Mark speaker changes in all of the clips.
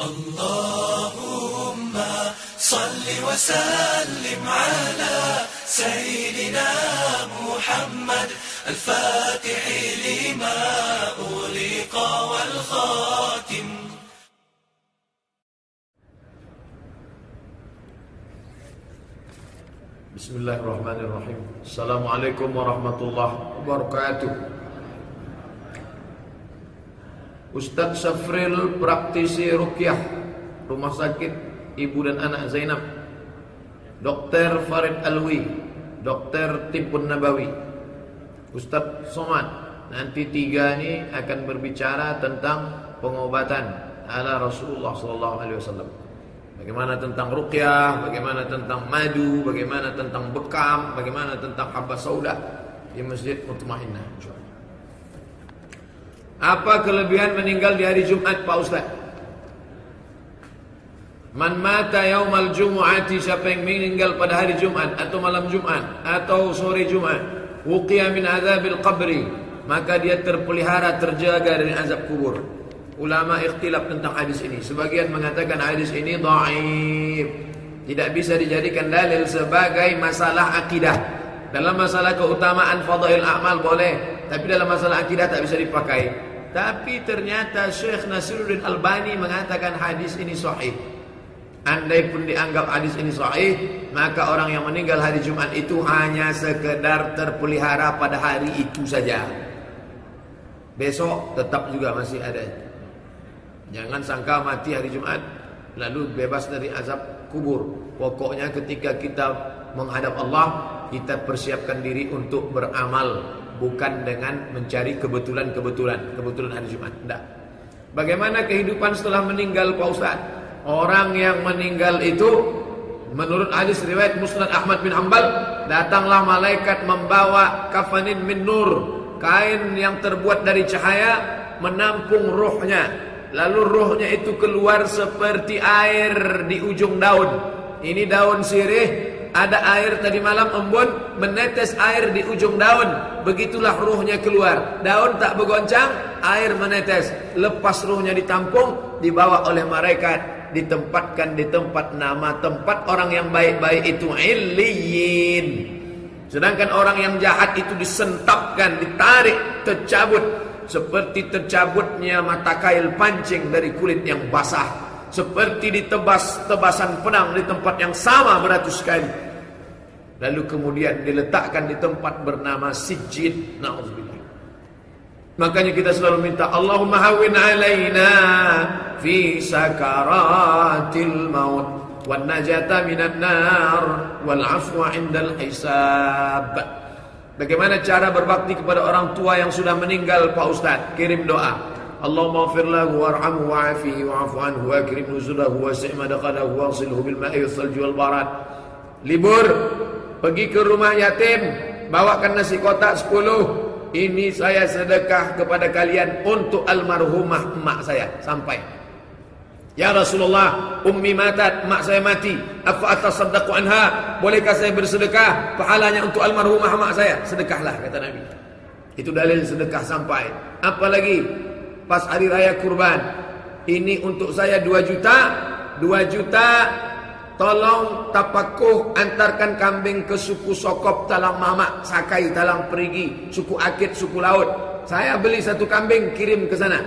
Speaker 1: اللهم صل وسلم على سيدنا محمد الفاتح لما أغلق والخاتم.
Speaker 2: بسم الله الرحمن الرحيم. السلام عليكم ورحمة الله وبركاته. Ustadz Syafril praktisi Rukyah Rumah sakit Ibu dan Anak Zainab Dr. Farid Alwi Dr. Timpun Nabawi Ustadz Somad Nanti tiga ini akan berbicara tentang pengobatan ala Rasulullah SAW Bagaimana tentang ruqyah, bagaimana tentang madu, bagaimana tentang bekam, bagaimana tentang habbas sauda di Masjid Mutmainnah Apa kelebihan meninggal di hari Jumat Pak Ustaz? Man mata yaumal jumu'ati siapa yang meninggal pada hari Jumat atau malam Jumat atau sore Jumat wuqiya min azabil qabri maka dia terpelihara terjaga dari azab kubur Ulama ikhtilaf tentang hadis ini. Sebagian mengatakan hadis ini dhaif. Tidak bisa dijadikan dalil sebagai masalah akidah. Dalam masalah keutamaan fadail amal boleh, tapi dalam masalah akidah tak bisa dipakai. Tapi ternyata Syekh Nasiruddin Albani mengatakan hadis ini sahih. Andai pun dianggap hadis ini sahih, maka orang yang meninggal hari Jumat itu hanya sekedar terpelihara pada hari itu saja. Besok tetap juga masih ada Jangan sangka mati hari Jumat lalu bebas dari azab kubur. Pokoknya ketika kita menghadap Allah, kita persiapkan diri untuk beramal bukan dengan mencari kebetulan-kebetulan, kebetulan hari Jumat. Tidak. Bagaimana kehidupan setelah meninggal Pak Ustaz? Orang yang meninggal itu menurut hadis riwayat Musnad Ahmad bin Hambal, datanglah malaikat membawa kafanin min nur, kain yang terbuat dari cahaya menampung rohnya Lalu rohnya itu keluar seperti air di ujung daun. Ini daun sirih, ada air tadi malam embun, menetes air di ujung daun. Begitulah rohnya keluar. Daun tak bergoncang, air menetes. Lepas rohnya ditampung, dibawa oleh malaikat, ditempatkan di tempat nama tempat orang yang baik-baik itu illiyin. Sedangkan orang yang jahat itu disentapkan, ditarik, tercabut seperti tercabutnya mata kail pancing dari kulit yang basah seperti ditebas tebasan pedang di tempat yang sama beratus kali lalu kemudian diletakkan di tempat bernama Sijid naudzubillah makanya kita selalu minta Allahumma hawin alaina fi sakaratil maut wan najata minan nar wal afwa indal hisab Bagaimana cara berbakti kepada orang tua yang sudah meninggal Pak Ustaz? Kirim doa. Allahumma ghfir lahu warhamhu wa'afihi wa'fu anhu wa akrim nuzulahu wa si' madaqalahu wa silhu bil ma'i salji wal. Libur pergi ke rumah yatim, bawakan nasi kotak 10. Ini saya sedekah kepada kalian untuk almarhumah emak saya sampai Ya Rasulullah, ummi matat, mak saya mati. Apa atas atasaddaqu anha? Bolehkah saya bersedekah pahalanya untuk almarhumah mak saya? Sedekahlah kata Nabi. Itu dalil sedekah sampai. Apalagi pas hari raya kurban. Ini untuk saya 2 juta, 2 juta Tolong tapakuh antarkan kambing ke suku Sokop Talang Mamak, Sakai Talang Perigi, suku Akit, suku Laut. Saya beli satu kambing kirim ke sana.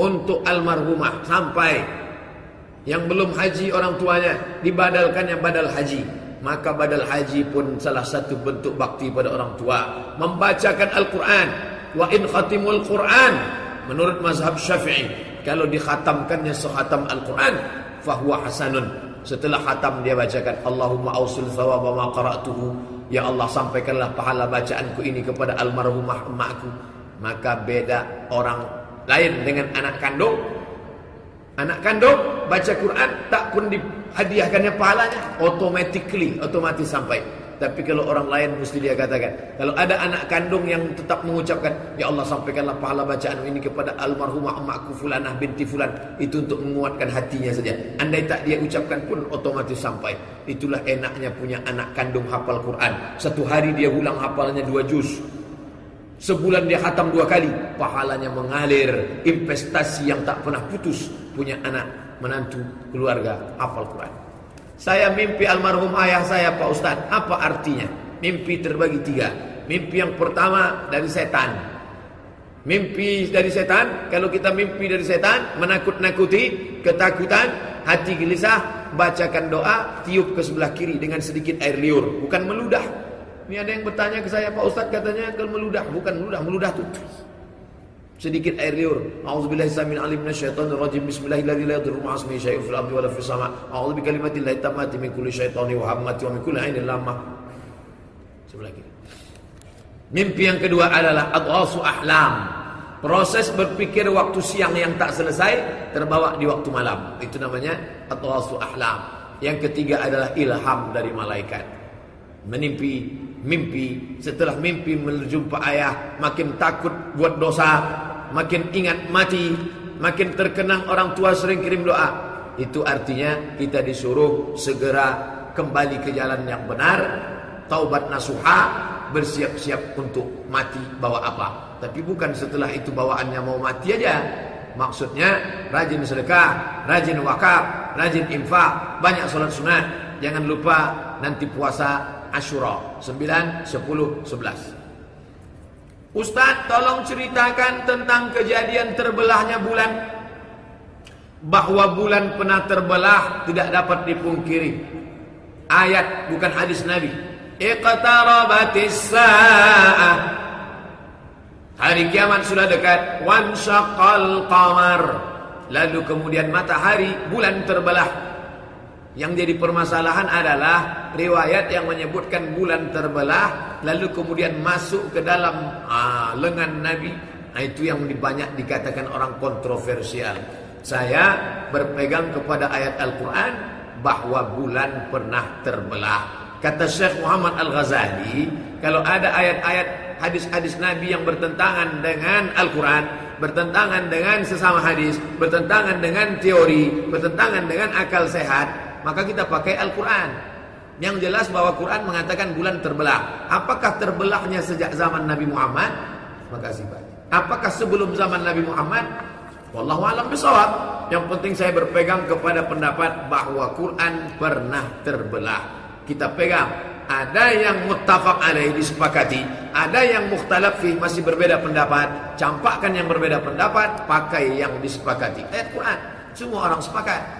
Speaker 2: Untuk almarhumah sampai yang belum haji orang tuanya dibadalkan yang badal haji. Maka badal haji pun salah satu bentuk bakti pada orang tua. Membacakan Al-Quran. Wa in khatimul Quran menurut mazhab syafi'i kalau dikhatamkannya sekhatam Al-Quran fahuwa hasanun setelah khatam dia bacakan Allahumma ausul thawaba ma qara'tuhu. Ya Allah sampaikanlah pahala bacaanku ini kepada almarhumah emakku maka beda orang lain dengan anak kandung. Anak kandung baca Quran tak pun dihadiahkannya pahalanya, automatically otomatis sampai. Tapi kalau orang lain mesti dia katakan. Kalau ada anak kandung yang tetap mengucapkan, Ya Allah sampaikanlah pahala bacaan ini kepada almarhumah emakku fulanah binti fulan. Itu untuk menguatkan hatinya saja. Andai tak dia ucapkan pun otomatis sampai. Itulah enaknya punya anak kandung hafal Quran. Satu hari dia ulang hafalnya dua juz. Sebulan dia khatam dua kali, pahalanya mengalir, investasi yang tak pernah putus, punya anak, menantu, keluarga, hafal Quran. Saya mimpi almarhum ayah saya Pak Ustadz, apa artinya? Mimpi terbagi tiga. Mimpi yang pertama dari setan. Mimpi dari setan, kalau kita mimpi dari setan, menakut-nakuti, ketakutan, hati gelisah, bacakan doa, tiup ke sebelah kiri dengan sedikit air liur, bukan meludah. Ini ada yang bertanya ke saya, Pak Ustaz katanya kalau meludah, bukan meludah, meludah tuh. Sedikit air liur. A'udzubillahi samin alim minasyaitonir rajim. Bismillahirrahmanirrahim. La yadurru ma'a ismihi syai'un fil ardi wala fis sama'. A'udzu bi kalimatillahi tammati min kulli syaitani wa hammati wa min kulli 'ainin lamah. Sebelah kiri. Mimpi yang kedua adalah adghasu ahlam. Proses berpikir waktu siang yang tak selesai terbawa di waktu malam. Itu namanya adghasu ahlam. Yang ketiga adalah ilham dari malaikat. Menimpi mimpi. Setelah mimpi menjumpa ayah makin takut buat dosa makin ingat mati makin terkenang orang tua sering kirim doa. Itu artinya kita disuruh segera kembali ke jalan yang benar taubat nasuha bersiap-siap untuk mati bawa apa. Tapi bukan setelah itu bawaannya mau mati aja. Maksudnya rajin sedekah rajin wakaf rajin infak banyak sholat sunat. Jangan lupa nanti puasa Ashura 9, 10, 11 Ustaz tolong ceritakan tentang kejadian terbelahnya bulan. Bahwa bulan pernah terbelah tidak dapat dipungkiri. Ayat bukan hadis Nabi. Iqtarabatis sa'ah. Hari kiamat sudah dekat. Wansaqal qamar. Lalu kemudian matahari bulan terbelah yang jadi permasalahan adalah riwayat yang menyebutkan bulan terbelah lalu kemudian masuk ke dalam ah, lengan Nabi. Nah, itu yang banyak dikatakan orang kontroversial. Saya berpegang kepada ayat Al-Quran bahwa bulan pernah terbelah. Kata Syekh Muhammad Al-Ghazali, kalau ada ayat-ayat hadis-hadis Nabi yang bertentangan dengan Al-Quran, bertentangan dengan sesama hadis, bertentangan dengan teori, bertentangan dengan akal sehat, maka kita pakai Al-Quran. Yang jelas bahwa Quran mengatakan bulan terbelah. Apakah terbelahnya sejak zaman Nabi Muhammad? Makasih Pak. Apakah sebelum zaman Nabi Muhammad? Wallahu alam bisawab. Yang penting saya berpegang kepada pendapat bahwa Quran pernah terbelah. Kita pegang. Ada yang muttafaq alaih disepakati, ada yang mukhtalaf fi masih berbeda pendapat. Campakkan yang berbeda pendapat, pakai yang disepakati. Ayat Quran. Semua orang sepakat.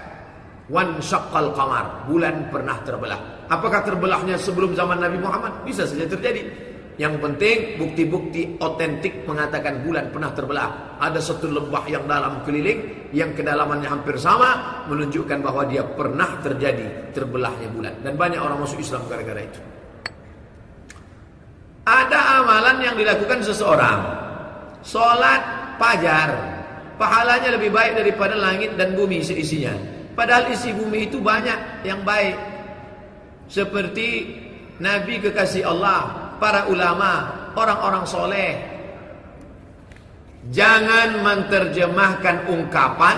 Speaker 2: Wan syaqqal qamar, bulan pernah terbelah. Apakah terbelahnya sebelum zaman Nabi Muhammad? Bisa saja terjadi. Yang penting bukti-bukti otentik mengatakan bulan pernah terbelah. Ada satu lembah yang dalam keliling yang kedalamannya hampir sama menunjukkan bahwa dia pernah terjadi terbelahnya bulan dan banyak orang masuk Islam gara-gara itu. Ada amalan yang dilakukan seseorang. Salat fajar, pahalanya lebih baik daripada langit dan bumi seisinya. Padahal isi bumi itu banyak yang baik. Seperti Nabi kekasih Allah, para ulama, orang-orang soleh. Jangan menerjemahkan ungkapan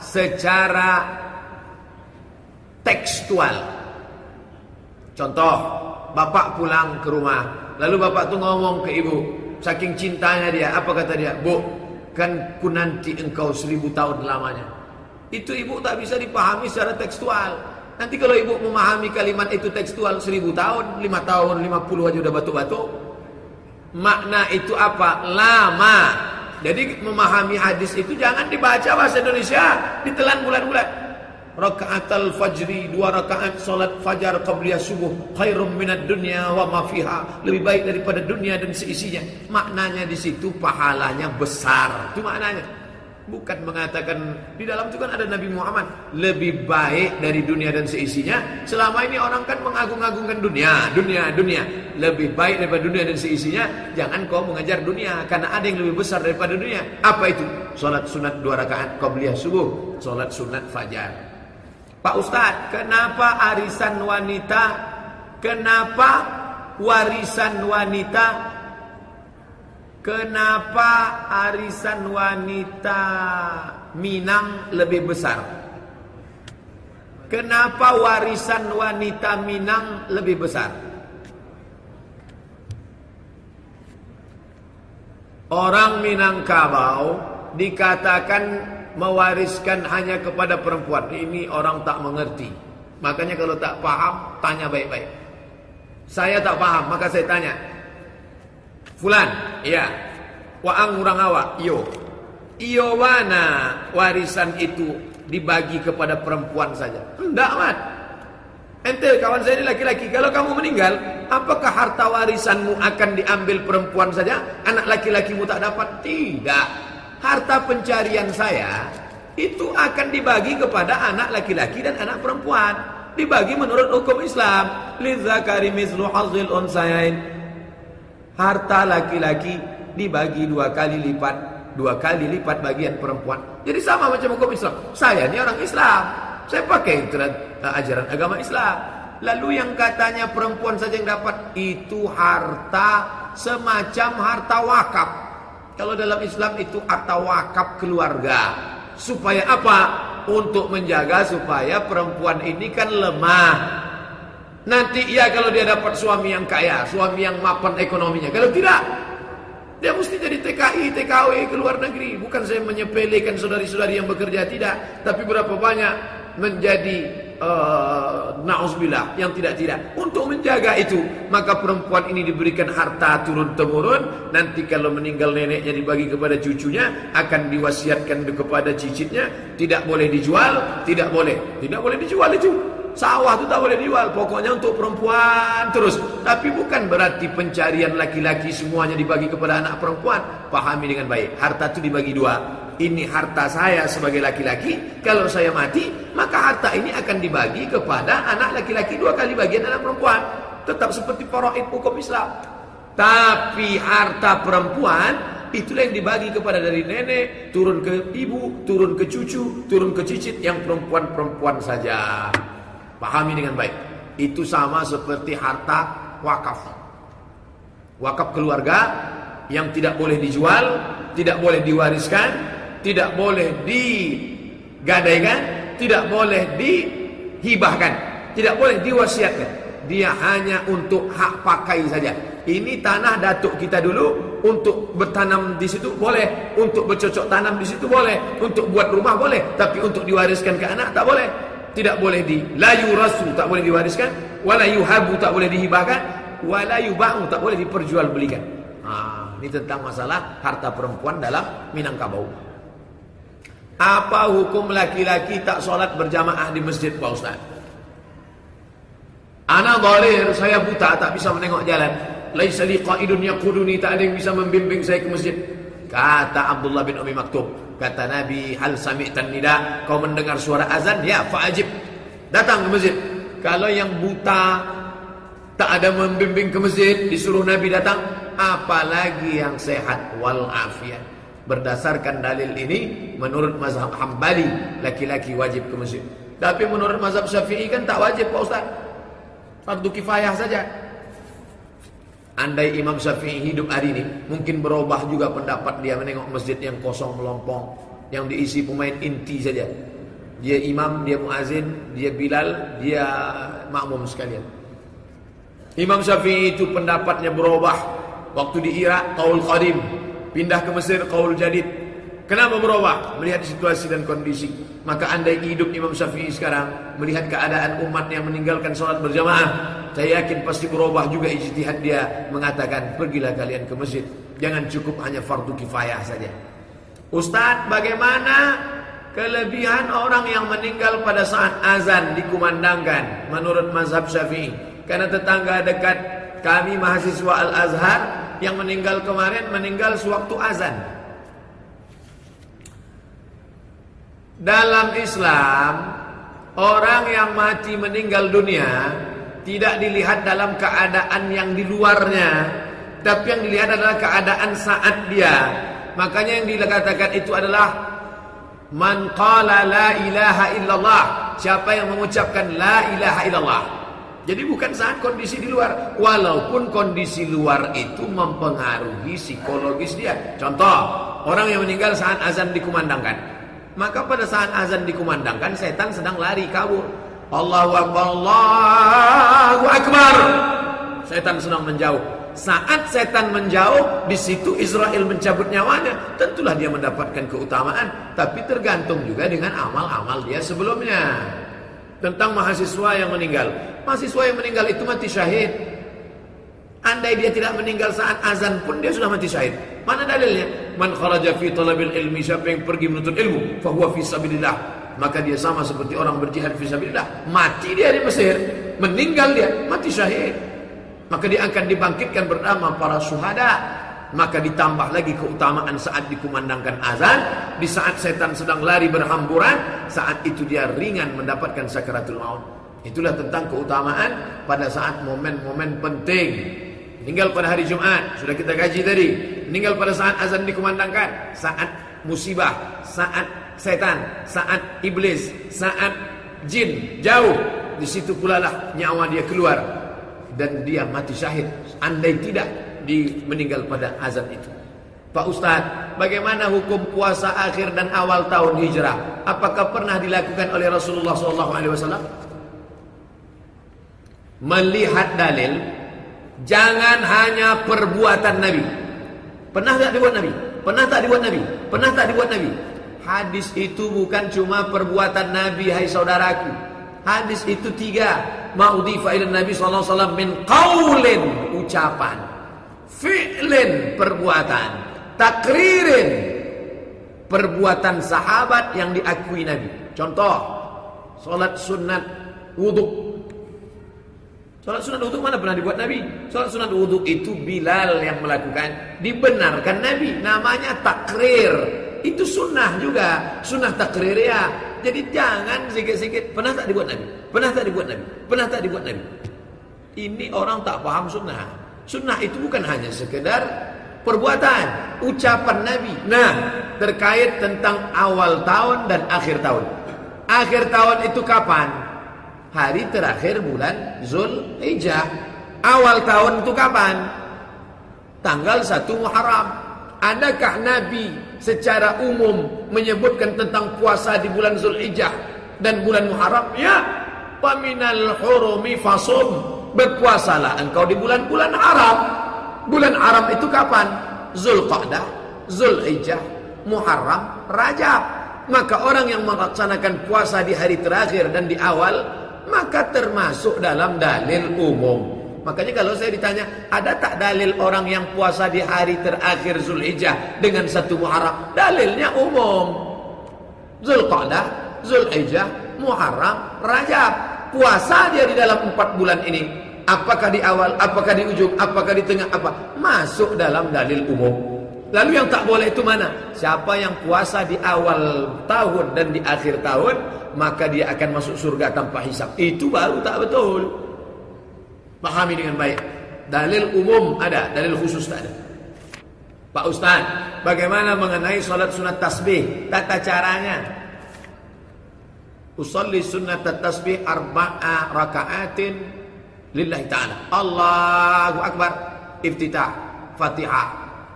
Speaker 2: secara tekstual. Contoh, bapak pulang ke rumah, lalu bapak tuh ngomong ke ibu, saking cintanya dia, apa kata dia? Bu, kan ku nanti engkau seribu tahun lamanya. Itu ibu tak bisa dipahami secara tekstual. Nanti kalau ibu memahami kalimat itu tekstual seribu tahun, lima tahun, lima puluh aja udah batuk-batuk. Makna itu apa? Lama. Jadi memahami hadis itu jangan dibaca bahasa Indonesia, ditelan bulan-bulan. Rakaat al-fajri, dua rakaat salat fajar qabliyah subuh, khairum minad dunya wa ma fiha. Lebih baik daripada dunia dan seisinya. Maknanya di situ pahalanya besar. Itu maknanya. Bukan mengatakan di dalam itu kan ada Nabi Muhammad lebih baik dari dunia dan seisinya. Selama ini orang kan mengagung-agungkan dunia, dunia, dunia. Lebih baik daripada dunia dan seisinya. Jangan kau mengejar dunia karena ada yang lebih besar daripada dunia. Apa itu? Salat sunat dua rakaat qabliyah subuh, salat sunat fajar. Pak Ustadz, kenapa arisan wanita? Kenapa warisan wanita Kenapa arisan wanita Minang lebih besar? Kenapa warisan wanita Minang lebih besar? Orang Minangkabau dikatakan mewariskan hanya kepada perempuan. Ini orang tak mengerti. Makanya kalau tak paham, tanya baik-baik. Saya tak paham, maka saya tanya. Fulan, iya. Waang orang awak, iyo. Iyo mana warisan itu dibagi kepada perempuan saja? Tidak, mat. Ente kawan saya ini laki-laki Kalau kamu meninggal Apakah harta warisanmu akan diambil perempuan saja Anak laki-lakimu tak dapat Tidak Harta pencarian saya Itu akan dibagi kepada anak laki-laki dan anak perempuan Dibagi menurut hukum Islam Lidzakari mislu hazil unsayain Harta laki-laki dibagi dua kali lipat Dua kali lipat bagian perempuan Jadi sama macam hukum Islam Saya ini orang Islam Saya pakai ajaran agama Islam. Lalu yang katanya perempuan saja yang dapat itu harta semacam harta wakaf. Kalau dalam Islam itu harta wakaf keluarga. Supaya apa? Untuk menjaga supaya perempuan ini kan lemah. Nanti ya kalau dia dapat suami yang kaya, suami yang mapan ekonominya. Kalau tidak, dia mesti jadi TKI, TKW ke luar negeri. Bukan saya menyepelekan saudari-saudari yang bekerja, tidak. Tapi berapa banyak menjadi uh, na'uzubillah yang tidak-tidak untuk menjaga itu maka perempuan ini diberikan harta turun temurun nanti kalau meninggal neneknya dibagi kepada cucunya akan diwasiatkan kepada cicitnya tidak boleh dijual tidak boleh tidak boleh dijual itu sawah itu tak boleh dijual. Pokoknya untuk perempuan terus. Tapi bukan berarti pencarian laki-laki semuanya dibagi kepada anak perempuan. Pahami dengan baik. Harta itu dibagi dua. Ini harta saya sebagai laki-laki. Kalau saya mati maka harta ini akan dibagi kepada anak laki-laki dua kali bagian anak perempuan. Tetap seperti faraid hukum Islam. Tapi harta perempuan itulah yang dibagi kepada dari nenek turun ke ibu turun ke cucu turun ke cicit yang perempuan-perempuan saja pahami dengan baik itu sama seperti harta wakaf wakaf keluarga yang tidak boleh dijual tidak boleh diwariskan tidak boleh digadaikan, tidak boleh dihibahkan, tidak boleh diwasiatkan. Dia hanya untuk hak pakai saja. Ini tanah datuk kita dulu untuk bertanam di situ boleh, untuk bercocok tanam di situ boleh, untuk buat rumah boleh, tapi untuk diwariskan ke anak tak boleh. Tidak boleh di layu rasu tak boleh diwariskan, wala yuhabu tak boleh dihibahkan, wala yuba'u tak boleh diperjualbelikan. Ah, ini tentang masalah harta perempuan dalam Minangkabau. Apa hukum laki-laki tak solat berjamaah di masjid Pak Ustaz? Anak dhalir, saya buta tak bisa menengok jalan. Laisa li qaidun yaquduni, tak ada yang bisa membimbing saya ke masjid. Kata Abdullah bin Umi Maktub, kata Nabi, hal sami'tan nida, kau mendengar suara azan? Ya, fa'ajib. Datang ke masjid. Kalau yang buta tak ada membimbing ke masjid, disuruh Nabi datang, apalagi yang sehat wal afiat. Berdasarkan dalil ini menurut mazhab Hambali laki-laki wajib ke masjid. Tapi menurut mazhab Syafi'i kan tak wajib Pak Ustaz. Fardu kifayah saja. Andai Imam Syafi'i hidup hari ini, mungkin berubah juga pendapat dia menengok masjid yang kosong melompong, yang diisi pemain inti saja. Dia imam, dia muazin, dia bilal, dia makmum sekalian. Imam Syafi'i itu pendapatnya berubah waktu di Irak, Taul Qadim, pindah ke Mesir qaul jadid. Kenapa berubah? Melihat situasi dan kondisi. Maka andai hidup Imam Syafi'i sekarang melihat keadaan umat yang meninggalkan sholat berjamaah, saya yakin pasti berubah juga ijtihad dia mengatakan pergilah kalian ke masjid. Jangan cukup hanya fardu kifayah saja. Ustaz, bagaimana kelebihan orang yang meninggal pada saat azan dikumandangkan menurut mazhab Syafi'i? Karena tetangga dekat kami mahasiswa Al-Azhar yang meninggal kemarin meninggal sewaktu azan. Dalam Islam, orang yang mati meninggal dunia tidak dilihat dalam keadaan yang di luarnya, tapi yang dilihat adalah keadaan saat dia. Makanya yang dikatakan itu adalah man qala la ilaha illallah, siapa yang mengucapkan la ilaha illallah. Jadi bukan saat kondisi di luar. Walaupun kondisi luar itu mempengaruhi psikologis dia. Contoh, orang yang meninggal saat azan dikumandangkan. Maka pada saat azan dikumandangkan, setan sedang lari kabur. Allahu Akbar, Allahu Akbar. Setan sedang menjauh. Saat setan menjauh, di situ Israel mencabut nyawanya. Tentulah dia mendapatkan keutamaan, tapi tergantung juga dengan amal-amal dia sebelumnya. Tentang mahasiswa yang meninggal. Mahasiswa yang meninggal itu mati syahid. Andai dia tidak meninggal saat azan pun dia sudah mati syahid. Mana dalilnya? Man kharaja fi talabil ilmi, siapa yang pergi menuntut ilmu, fahuwa fi sabilillah. Maka dia sama seperti orang berjihad fi sabilillah. Mati dia di Mesir, meninggal dia, mati syahid. Maka dia akan dibangkitkan bernama para syuhada. Maka ditambah lagi keutamaan saat dikumandangkan azan. Di saat setan sedang lari berhamburan. Saat itu dia ringan mendapatkan sakaratul maut. Itulah tentang keutamaan pada saat momen-momen penting. Meninggal pada hari Jumat. Sudah kita kaji tadi. Meninggal pada saat azan dikumandangkan. Saat musibah. Saat setan. Saat iblis. Saat jin. Jauh. Di situ pula lah nyawa dia keluar dan dia mati syahid andai tidak di meninggal pada azan itu. Pak Ustaz, bagaimana hukum puasa akhir dan awal tahun hijrah? Apakah pernah dilakukan oleh Rasulullah SAW? Melihat dalil, jangan hanya perbuatan Nabi. Pernah tak dibuat Nabi? Pernah tak dibuat Nabi? Pernah tak dibuat Nabi? Hadis itu bukan cuma perbuatan Nabi, hai saudaraku. Hadis itu tiga ma'udhifa ila Nabi wasallam min qaulin ucapan, fi'lin perbuatan, takririn perbuatan sahabat yang diakui Nabi. Contoh, salat sunat wudhu. Salat sunat wudhu mana pernah dibuat Nabi? Salat sunat wudhu itu Bilal yang melakukan, dibenarkan Nabi. Namanya takrir. Itu sunnah juga, sunnah takrir ya. Jadi jangan sikit-sikit pernah tak dibuat Nabi? Pernah tak dibuat Nabi? Pernah tak dibuat Nabi? Ini orang tak paham sunnah. Sunnah itu bukan hanya sekedar perbuatan, ucapan Nabi. Nah, terkait tentang awal tahun dan akhir tahun. Akhir tahun itu kapan? Hari terakhir bulan Zulhijjah. Awal tahun itu kapan? Tanggal 1 Muharram. Adakah Nabi secara umum menyebutkan tentang puasa di bulan Zulhijjah dan bulan Muharram? Ya, Paminal hurumi fasum. Berpuasalah engkau di bulan-bulan haram. Bulan haram itu kapan? Zulqa'dah, Zulhijjah, Muharram, Rajab. Maka orang yang melaksanakan puasa di hari terakhir dan di awal, maka termasuk dalam dalil umum. Makanya kalau saya ditanya, ada tak dalil orang yang puasa di hari terakhir Zulhijjah dengan satu Muharram? Dalilnya umum. Zulqa'dah, Zulhijjah, Muharram, Rajab. Puasa dia di dalam empat bulan ini. Apakah di awal, apakah di ujung, apakah di tengah, apa? Masuk dalam dalil umum. Lalu yang tak boleh itu mana? Siapa yang puasa di awal tahun dan di akhir tahun, maka dia akan masuk surga tanpa hisap. Itu baru tak betul. Pahami dengan baik. Dalil umum ada, dalil khusus tak ada. Pak Ustaz, bagaimana mengenai salat sunat tasbih? Tata caranya. Usalli sunnat tasbih arba'a raka'atin lillahi ta'ala. Allahu Akbar. Iftitah. Fatihah.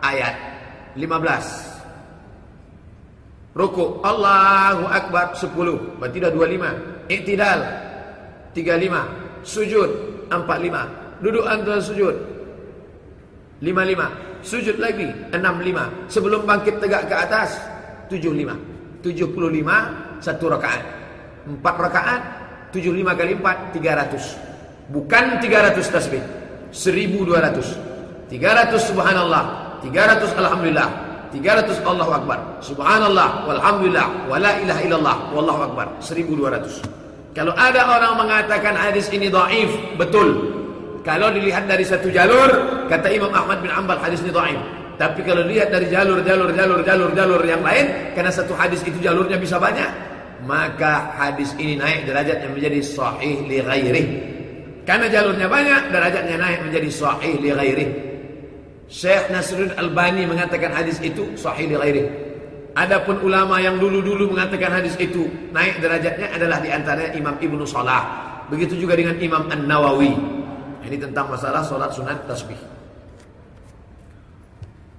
Speaker 2: Ayat 15. Ruku. Allahu Akbar 10. Berarti dah 25. Iktidal. 35. Sujud. 45. Duduk antara sujud. 55. Sujud lagi. 65. Sebelum bangkit tegak ke atas. 75. 75. Satu rakaat. Empat rakaat, tujuh lima kali empat, tiga ratus. Bukan tiga ratus tasbih, seribu dua ratus. Tiga ratus subhanallah, tiga ratus alhamdulillah, tiga ratus Allahu Akbar. Subhanallah, walhamdulillah, wala ilaha illallah, wallahu Akbar. Seribu dua ratus. Kalau ada orang mengatakan hadis ini dhaif, betul. Kalau dilihat dari satu jalur, kata Imam Ahmad bin Ambal hadis ini dhaif. Tapi kalau lihat dari jalur, jalur, jalur, jalur, jalur yang lain, karena satu hadis itu jalurnya bisa banyak, maka hadis ini naik derajatnya menjadi sahih li ghairih. Karena jalurnya banyak, derajatnya naik menjadi sahih li ghairih. Syekh Nasruddin Albani mengatakan hadis itu sahih ghairih. Adapun ulama yang dulu-dulu mengatakan hadis itu naik derajatnya adalah di antaranya Imam Ibnu Salah. Begitu juga dengan Imam An-Nawawi. Ini tentang masalah solat sunat tasbih.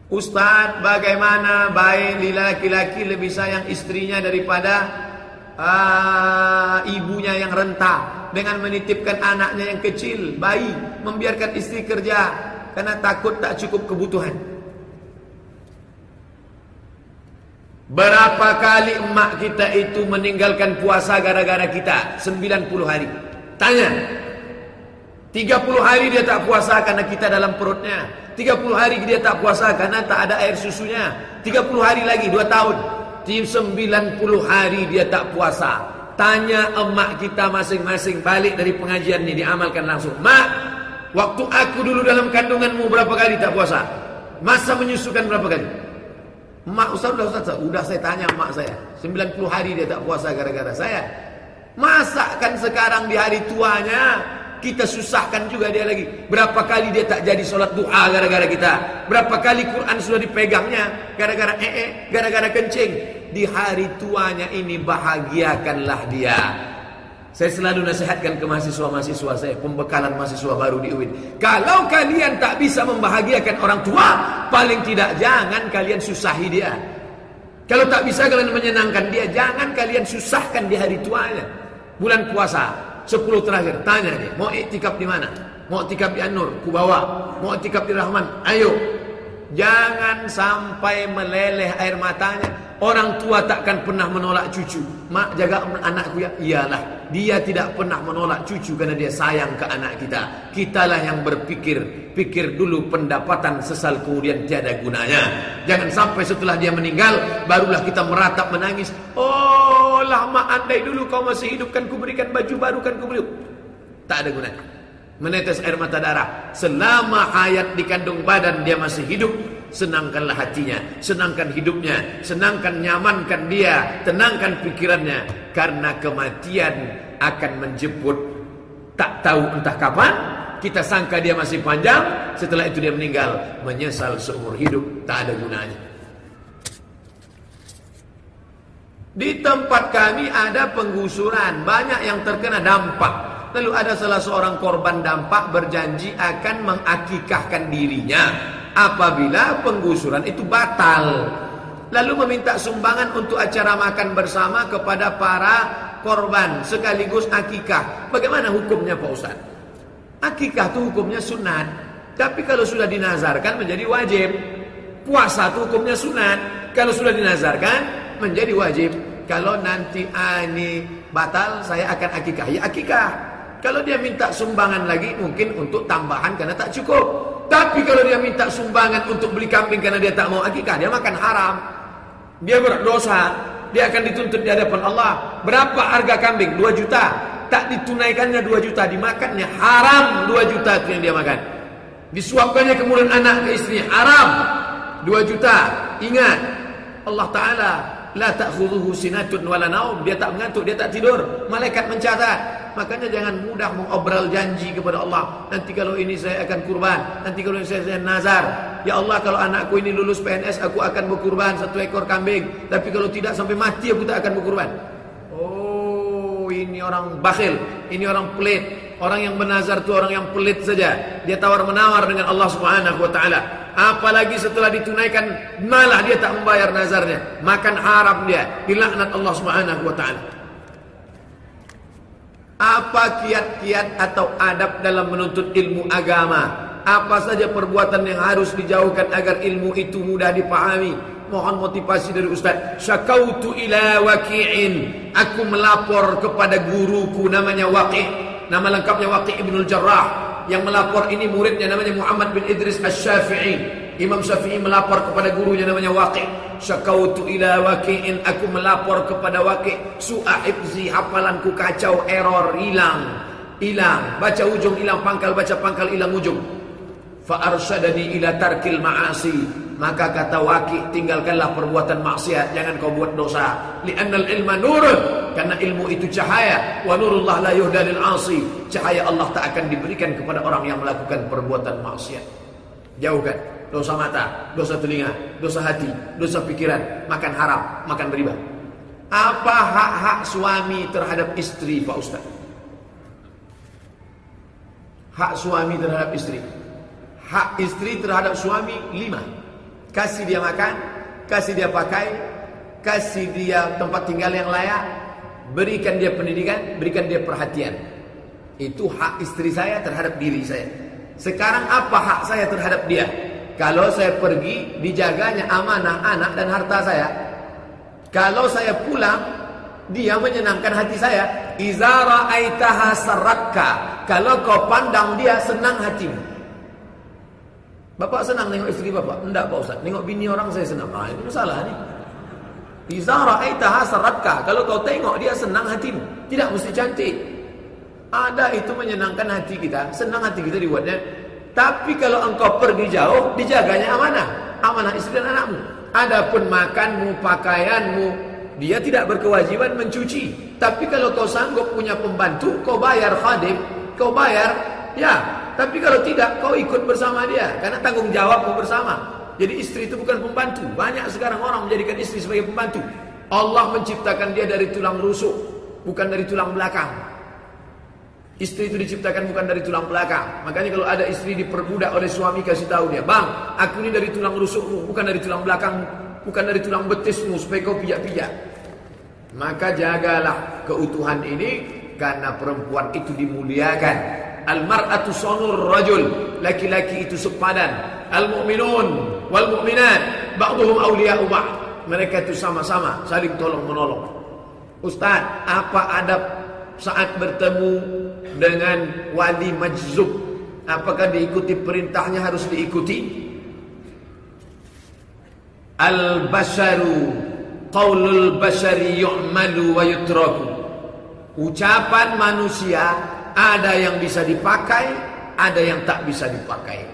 Speaker 2: Ustaz, bagaimana baik laki-laki lebih sayang istrinya daripada ah, ibunya yang renta dengan menitipkan anaknya yang kecil, bayi, membiarkan istri kerja karena takut tak cukup kebutuhan. Berapa kali emak kita itu meninggalkan puasa gara-gara kita? 90 hari. Tanya. 30 hari dia tak puasa karena kita dalam perutnya. 30 hari dia tak puasa karena tak ada air susunya. 30 hari lagi 2 tahun. 90 hari dia tak puasa. Tanya emak kita masing-masing balik dari pengajian ini diamalkan langsung. Mak, waktu aku dulu dalam kandunganmu berapa kali tak puasa? Masa menyusukan berapa kali? Mak Ustaz sudah Ustaz, sudah saya tanya mak saya. 90 hari dia tak puasa gara-gara saya. Masa kan sekarang di hari tuanya kita susahkan juga dia lagi. Berapa kali dia tak jadi sholat duha gara-gara kita. Berapa kali Quran sudah dipegangnya gara-gara ee, gara-gara kencing. Di hari tuanya ini bahagiakanlah dia. Saya selalu nasihatkan ke mahasiswa-mahasiswa saya, pembekalan mahasiswa baru di UIN. Kalau kalian tak bisa membahagiakan orang tua, paling tidak jangan kalian susahi dia. Kalau tak bisa kalian menyenangkan dia, jangan kalian susahkan di hari tuanya. Bulan puasa, 10 terakhir, tanya dia, mau iktikaf di mana? Mau iktikaf di An-Nur, ku bawa. Mau iktikaf di Rahman, ayo. Jangan sampai meleleh air matanya. Orang tua takkan pernah menolak cucu. Mak jaga anakku ya. Iyalah. Dia tidak pernah menolak cucu karena dia sayang ke anak kita. Kitalah yang berpikir. Pikir dulu pendapatan sesal kemudian tiada gunanya. Jangan sampai setelah dia meninggal. Barulah kita meratap menangis. Oh lah mak andai dulu kau masih hidup kan kuberikan baju baru kan kuberi. Tak ada gunanya. Menetes air mata darah. Selama hayat di kandung badan dia masih hidup. Senangkanlah hatinya, senangkan hidupnya, senangkan nyamankan dia, tenangkan pikirannya. Karena kematian akan menjemput tak tahu entah kapan. Kita sangka dia masih panjang, setelah itu dia meninggal. Menyesal seumur hidup, tak ada gunanya. Di tempat kami ada penggusuran, banyak yang terkena dampak. Lalu ada salah seorang korban dampak berjanji akan mengakikahkan dirinya apabila penggusuran itu batal. Lalu meminta sumbangan untuk acara makan bersama kepada para korban sekaligus akikah. Bagaimana hukumnya Pak Ustaz? Akikah itu hukumnya sunat. Tapi kalau sudah dinazarkan menjadi wajib. Puasa itu hukumnya sunat. Kalau sudah dinazarkan menjadi wajib. Kalau nanti ani batal saya akan akikah. Ya akikah. Kalau dia minta sumbangan lagi mungkin untuk tambahan karena tak cukup. Tapi kalau dia minta sumbangan untuk beli kambing karena dia tak mau akikah, dia makan haram. Dia berdosa, dia akan dituntut di hadapan Allah. Berapa harga kambing? 2 juta. Tak ditunaikannya 2 juta, dimakannya haram 2 juta itu yang dia makan. Disuapkannya kemudian anak ke istrinya, haram 2 juta. Ingat, Allah Ta'ala La ta'khudhuhu sinatun wala naum. Dia tak mengantuk, dia tak tidur. Malaikat mencatat. Makanya jangan mudah mengobral janji kepada Allah. Nanti kalau ini saya akan kurban. Nanti kalau ini saya, saya nazar. Ya Allah kalau anakku ini lulus PNS aku akan berkurban satu ekor kambing. Tapi kalau tidak sampai mati aku tak akan berkurban. Oh ini orang bakhil. Ini orang pelit. Orang yang menazar itu orang yang pelit saja. Dia tawar menawar dengan Allah Subhanahu Taala. Apalagi setelah ditunaikan malah dia tak membayar nazarnya. Makan haram dia. Dilaknat Allah Subhanahu Wa Taala. Apa kiat-kiat atau adab dalam menuntut ilmu agama? Apa saja perbuatan yang harus dijauhkan agar ilmu itu mudah dipahami? Mohon motivasi dari Ustaz. Syakautu ila waqi'in. Aku melapor kepada guruku namanya Waqi'. Nama lengkapnya Waqi' Ibnul Jarrah. Yang melapor ini muridnya namanya Muhammad bin Idris Asy-Syafi'i. Imam Syafi'i melapor kepada gurunya namanya Waqi' Syakautu ila Waqi'in Aku melapor kepada Waqi' Su'ahibzi hafalanku kacau error hilang. Hilang. Baca ujung hilang pangkal baca pangkal hilang ujung. Fa arsyadani ila tarkil ma'asi maka kata Waqi' tinggalkanlah perbuatan maksiat jangan kau buat dosa li'annal ilma nur karena ilmu itu cahaya wa nurullah la yuhda lil 'asi cahaya Allah tak akan diberikan kepada orang yang melakukan perbuatan maksiat jauhkan dosa mata, dosa telinga, dosa hati, dosa pikiran, makan haram, makan riba. Apa hak-hak suami terhadap istri, Pak Ustaz? Hak suami terhadap istri. Hak istri terhadap suami lima. Kasih dia makan, kasih dia pakai, kasih dia tempat tinggal yang layak, berikan dia pendidikan, berikan dia perhatian. Itu hak istri saya terhadap diri saya. Sekarang apa hak saya terhadap dia? Kalau saya pergi, dijaganya amanah anak dan harta saya. Kalau saya pulang, dia menyenangkan hati saya. Izara aitaha sarakka. Kalau kau pandang dia, senang hatimu. Bapak senang tengok istri bapak? Enggak Pak Ustaz. Tengok bini orang saya senang. Ah, ini masalah ni. Izara aitaha sarakka. Kalau kau tengok dia senang hatimu. Tidak mesti cantik. Ada itu menyenangkan hati kita. Senang hati kita dibuatnya. Tapi kalau engkau pergi jauh, dijaganya amanah. Amanah istri dan anakmu. Adapun makanmu, pakaianmu, dia tidak berkewajiban mencuci. Tapi kalau kau sanggup punya pembantu, kau bayar khadim, kau bayar, ya. Tapi kalau tidak, kau ikut bersama dia. Karena tanggung jawabmu bersama. Jadi istri itu bukan pembantu. Banyak sekarang orang menjadikan istri sebagai pembantu. Allah menciptakan dia dari tulang rusuk, bukan dari tulang belakang. Istri itu diciptakan bukan dari tulang belakang. Makanya kalau ada istri diperbudak oleh suami kasih tahu dia, "Bang, aku ini dari tulang rusukmu, bukan dari tulang belakang, bukan dari tulang betismu supaya kau pijak-pijak." Maka jagalah keutuhan ini karena perempuan itu dimuliakan. Al-mar'atu sonur rajul, laki-laki itu sepadan. Al-mu'minun wal mu'minat, ba'dhum awliya'u ba'd. Mereka itu sama-sama saling tolong menolong. Ustaz, apa adab saat bertemu dengan wali majzub apakah diikuti perintahnya harus diikuti al basharu qaulul bashari yu'malu wa yutraku ucapan manusia ada yang bisa dipakai ada yang tak bisa dipakai.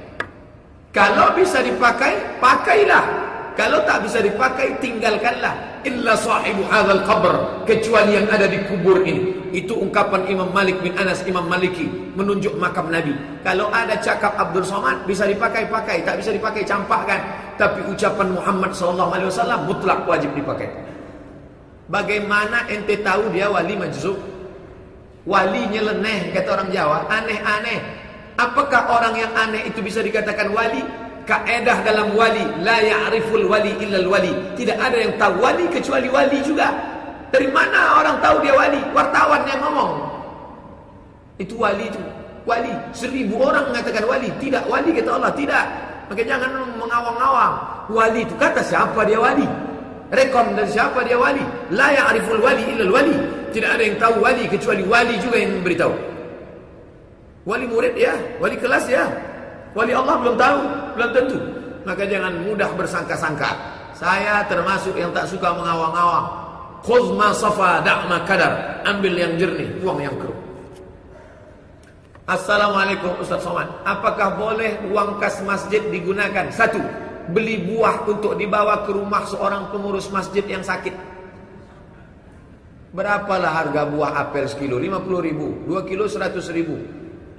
Speaker 2: Kalau bisa dipakai pakailah. Kalau tak bisa dipakai tinggalkanlah. Illa sahibu hadzal qabr kecuali yang ada di kubur ini. Itu ungkapan Imam Malik bin Anas Imam Maliki menunjuk makam Nabi. Kalau ada cakap Abdul Somad bisa dipakai pakai. Tak bisa dipakai campakkan. Tapi ucapan Muhammad sallallahu alaihi wasallam mutlak wajib dipakai. Bagaimana ente tahu dia wali majzub wali nyeleneh kata orang Jawa. Aneh-aneh. Apakah orang yang aneh itu bisa dikatakan wali? Kaedah dalam wali La ya'riful wali illal wali. Tidak ada yang tahu wali kecuali wali juga. Dari mana orang tahu dia wali? Wartawan yang ngomong. Itu wali itu. Wali. Seribu orang mengatakan wali. Tidak wali kata Allah Tidak. Maka jangan mengawang-awang. Wali itu kata siapa dia wali Rekon dari siapa dia wali La ya'riful wali illal wali Tidak ada yang tahu wali Kecuali wali juga yang memberitahu Wali murid ya Wali kelas ya Wali Allah belum tahu, belum tentu. Maka jangan mudah bersangka-sangka. Saya termasuk yang tak suka mengawang-awang. Khudh ma safa da'ma kadar. Ambil yang jernih, buang yang keruh. Assalamualaikum Ustaz Somad. Apakah boleh uang kas masjid digunakan? Satu, beli buah untuk dibawa ke rumah seorang pengurus masjid yang sakit. Berapalah harga buah apel sekilo? 50 ribu. 2 kilo 100 ribu.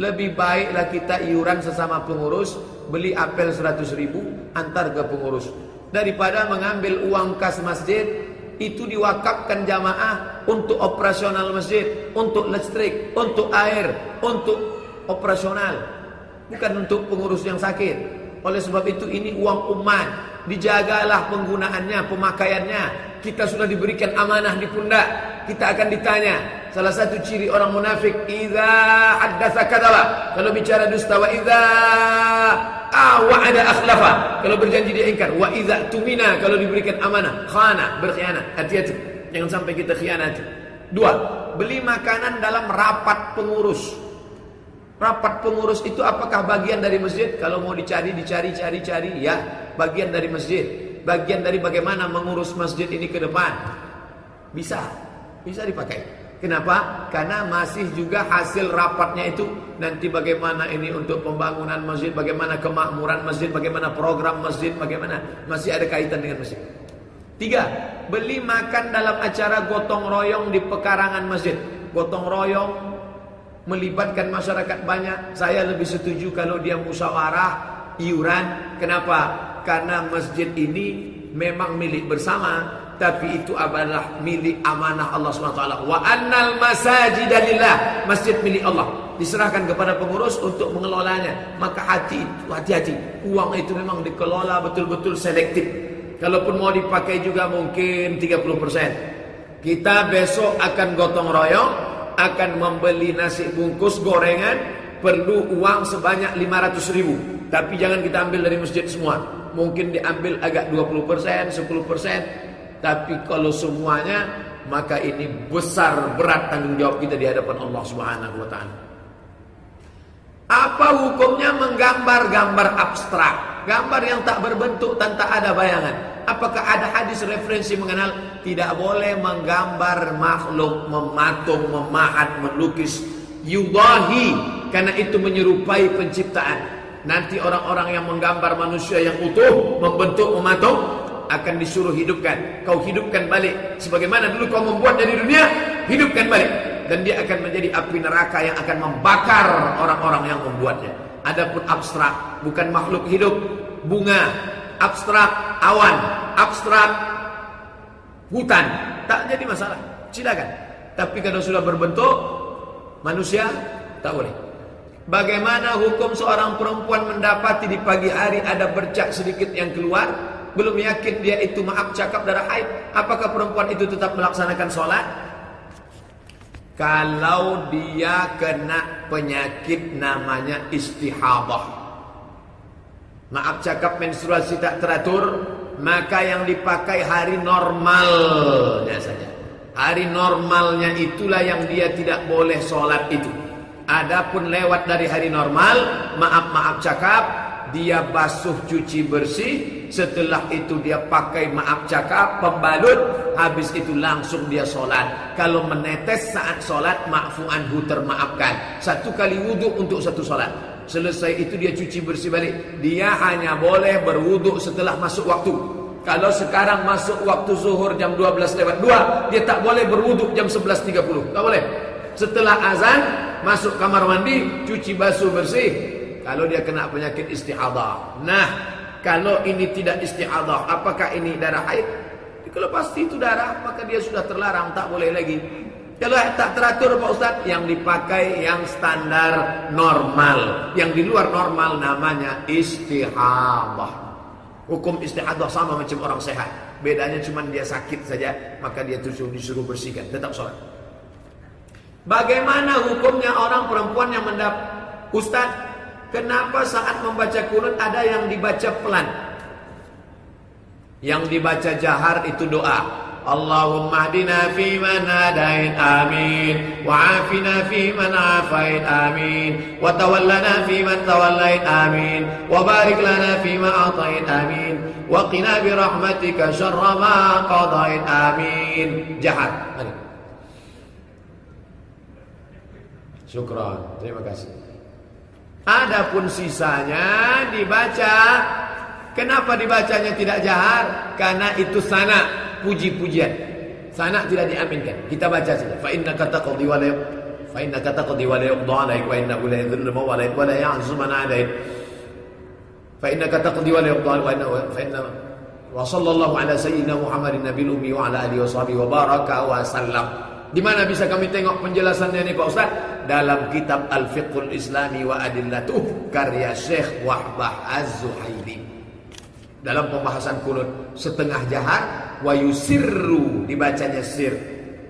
Speaker 2: Lebih baiklah kita iuran sesama pengurus Beli apel 100 ribu Antar ke pengurus Daripada mengambil uang kas masjid Itu diwakafkan jamaah Untuk operasional masjid Untuk listrik, untuk air Untuk operasional Bukan untuk pengurus yang sakit oleh sebab itu ini uang umat. Dijagalah penggunaannya, pemakaiannya. Kita sudah diberikan amanah di pundak. Kita akan ditanya Salah satu ciri orang munafik Iza haddasa kadala Kalau bicara dusta Wa iza awa'ada akhlafa. Kalau berjanji dia ingkar Wa iza tumina. Kalau diberikan amanah Khana, berkhianat. Hati-hati. Jangan sampai kita khianati. Dua Beli makanan dalam rapat pengurus Rapat pengurus itu apakah bagian dari masjid? Kalau mau dicari, dicari, cari, cari, ya, bagian dari masjid. Bagian dari bagaimana mengurus masjid ini ke depan. Bisa, bisa dipakai. Kenapa? Karena masih juga hasil rapatnya itu nanti bagaimana ini untuk pembangunan masjid, bagaimana kemakmuran masjid, bagaimana program masjid, bagaimana masih ada kaitan dengan masjid. Tiga, beli makan dalam acara gotong royong di pekarangan masjid. Gotong royong melibatkan masyarakat banyak, saya lebih setuju kalau dia musyawarah iuran. Kenapa? Karena masjid ini memang milik bersama, tapi itu adalah milik amanah Allah SWT. Wa annal masajidalillah, masjid milik Allah. Diserahkan kepada pengurus untuk mengelolanya. Maka hati hati-hati. Uang itu memang dikelola betul-betul selektif. Kalaupun mau dipakai juga mungkin 30%. Kita besok akan gotong royong akan membeli nasi bungkus gorengan perlu uang sebanyak 500 ribu. Tapi jangan kita ambil dari masjid semua. Mungkin diambil agak 20%, 10%. Tapi kalau semuanya, maka ini besar berat tanggung jawab kita di hadapan Allah Subhanahu wa taala. Apa hukumnya menggambar gambar abstrak? Gambar yang tak berbentuk dan tak ada bayangan. Apakah ada hadis referensi mengenal tidak boleh menggambar makhluk, mematung, memahat, melukis, yudahi karena itu menyerupai penciptaan. Nanti orang-orang yang menggambar manusia yang utuh, membentuk, mematung akan disuruh hidupkan. Kau hidupkan balik sebagaimana dulu kau membuat dari dunia, hidupkan balik dan dia akan menjadi api neraka yang akan membakar orang-orang yang membuatnya. Adapun abstrak bukan makhluk hidup, bunga, abstrak awan, abstrak hutan, tak jadi masalah. Silakan. Tapi kalau sudah berbentuk manusia tak boleh. Bagaimana hukum seorang perempuan mendapati di pagi hari ada bercak sedikit yang keluar, belum yakin dia itu maaf cakap darah haid, apakah perempuan itu tetap melaksanakan sholat? Kalau dia kena penyakit namanya istihadah. Maaf cakap menstruasi tak teratur Maka yang dipakai hari normalnya saja. Hari normalnya itulah yang dia tidak boleh sholat itu. Adapun lewat dari hari normal Maaf-maaf cakap Dia basuh cuci bersih Setelah itu dia pakai maaf cakap Pembalut Habis itu langsung dia sholat Kalau menetes saat sholat Ma'fu anhu termaafkan Satu kali wudhu untuk satu sholat Selesai itu dia cuci bersih balik. Dia hanya boleh berwuduk setelah masuk waktu. Kalau sekarang masuk waktu zuhur jam 12 lewat 2, dia tak boleh berwuduk jam 11.30. Tak boleh. Setelah azan, masuk kamar mandi, cuci basuh bersih. Kalau dia kena penyakit istihadah. Nah, kalau ini tidak istihadah, apakah ini darah haid? Kalau pasti itu darah, maka dia sudah terlarang, tak boleh lagi. Kalau tak teratur Pak Ustaz, yang dipakai yang standar normal. Yang di luar normal namanya istihadah. Hukum istihadah sama macam orang sehat. Bedanya cuma dia sakit saja, maka dia disuruh, disuruh bersihkan. Tetap sholat. Bagaimana hukumnya orang perempuan yang mendap Ustaz, Kenapa saat membaca kunut ada yang dibaca pelan? Yang dibaca jahar itu doa. Allahumma hdina fi man hadait amin. Wa afina fi man afait amin. Wa tawallana fi man tawallait amin. Wa barik lana fi ma atait amin. Wa qina bi rahmatika syarra ma qadait amin. Jahat Mari. Syukran. Terima kasih. Adapun sisanya dibaca. Kenapa dibacanya tidak jahar? Karena itu sana puji-pujian. Sana tidak diaminkan. Kita baca saja. Fa innaka taqdi wa la fa innaka taqdi wa la yuqda alaik wa innahu la yadhillu man walayt wa la ya'zu man. Fa innaka taqdi wa la yuqda wa innahu fa inna wa sallallahu ala sayyidina Muhammadin nabiyil ummi wa ala alihi wa sahbihi wa baraka wa sallam. Di mana bisa kami tengok penjelasannya ini Pak Ustaz? Dalam kitab Al-Fiqhul Islami wa Adillatuh karya Syekh Wahbah Az-Zuhaili. Dalam pembahasan kunut setengah jahar wa yusirru dibacanya sir.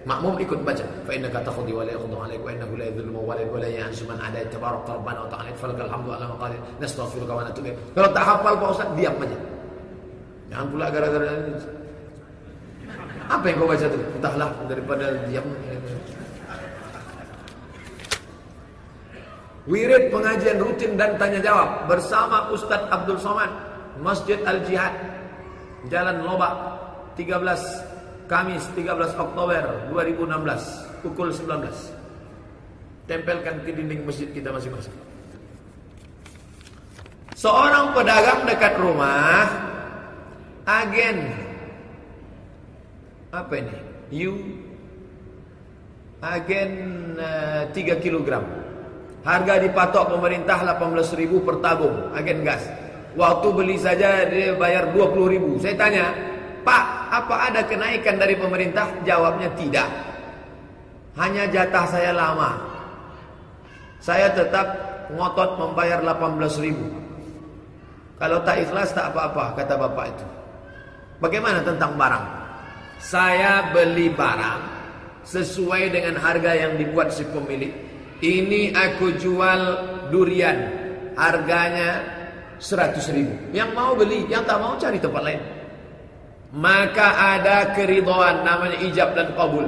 Speaker 2: Makmum ikut baca. Fa innaka takhudi wa la yakhudhu alayka wa innahu la man walad wa la man adait tabarak rabbana wa ta'ala falakal hamdu ala maqadir nastaghfiruka wa Kalau tak hafal Pak Ustaz diam aja. Jangan pula gara-gara apa yang kau baca tu? Entahlah daripada diam. Wirid pengajian rutin dan tanya jawab bersama Ustaz Abdul Somad Masjid Al Jihad Jalan Lobak 13 Kamis 13 Oktober 2016 pukul 19 tempelkan ke dinding masjid kita masing-masing. Seorang pedagang dekat rumah agen apa ini? You agen uh, 3 kg harga dipatok pemerintah 18.000 per tabung agen gas Waktu beli saja dia bayar 20 ribu. Saya tanya, Pak, apa ada kenaikan dari pemerintah? Jawabnya tidak. Hanya jatah saya lama. Saya tetap ngotot membayar 18 ribu. Kalau tak ikhlas tak apa-apa, kata bapak itu. Bagaimana tentang barang? Saya beli barang sesuai dengan harga yang dibuat si pemilik. Ini aku jual durian. Harganya 100 ribu. Yang mau beli, yang tak mau cari tempat lain. Maka ada keridhaan namanya ijab dan kabul.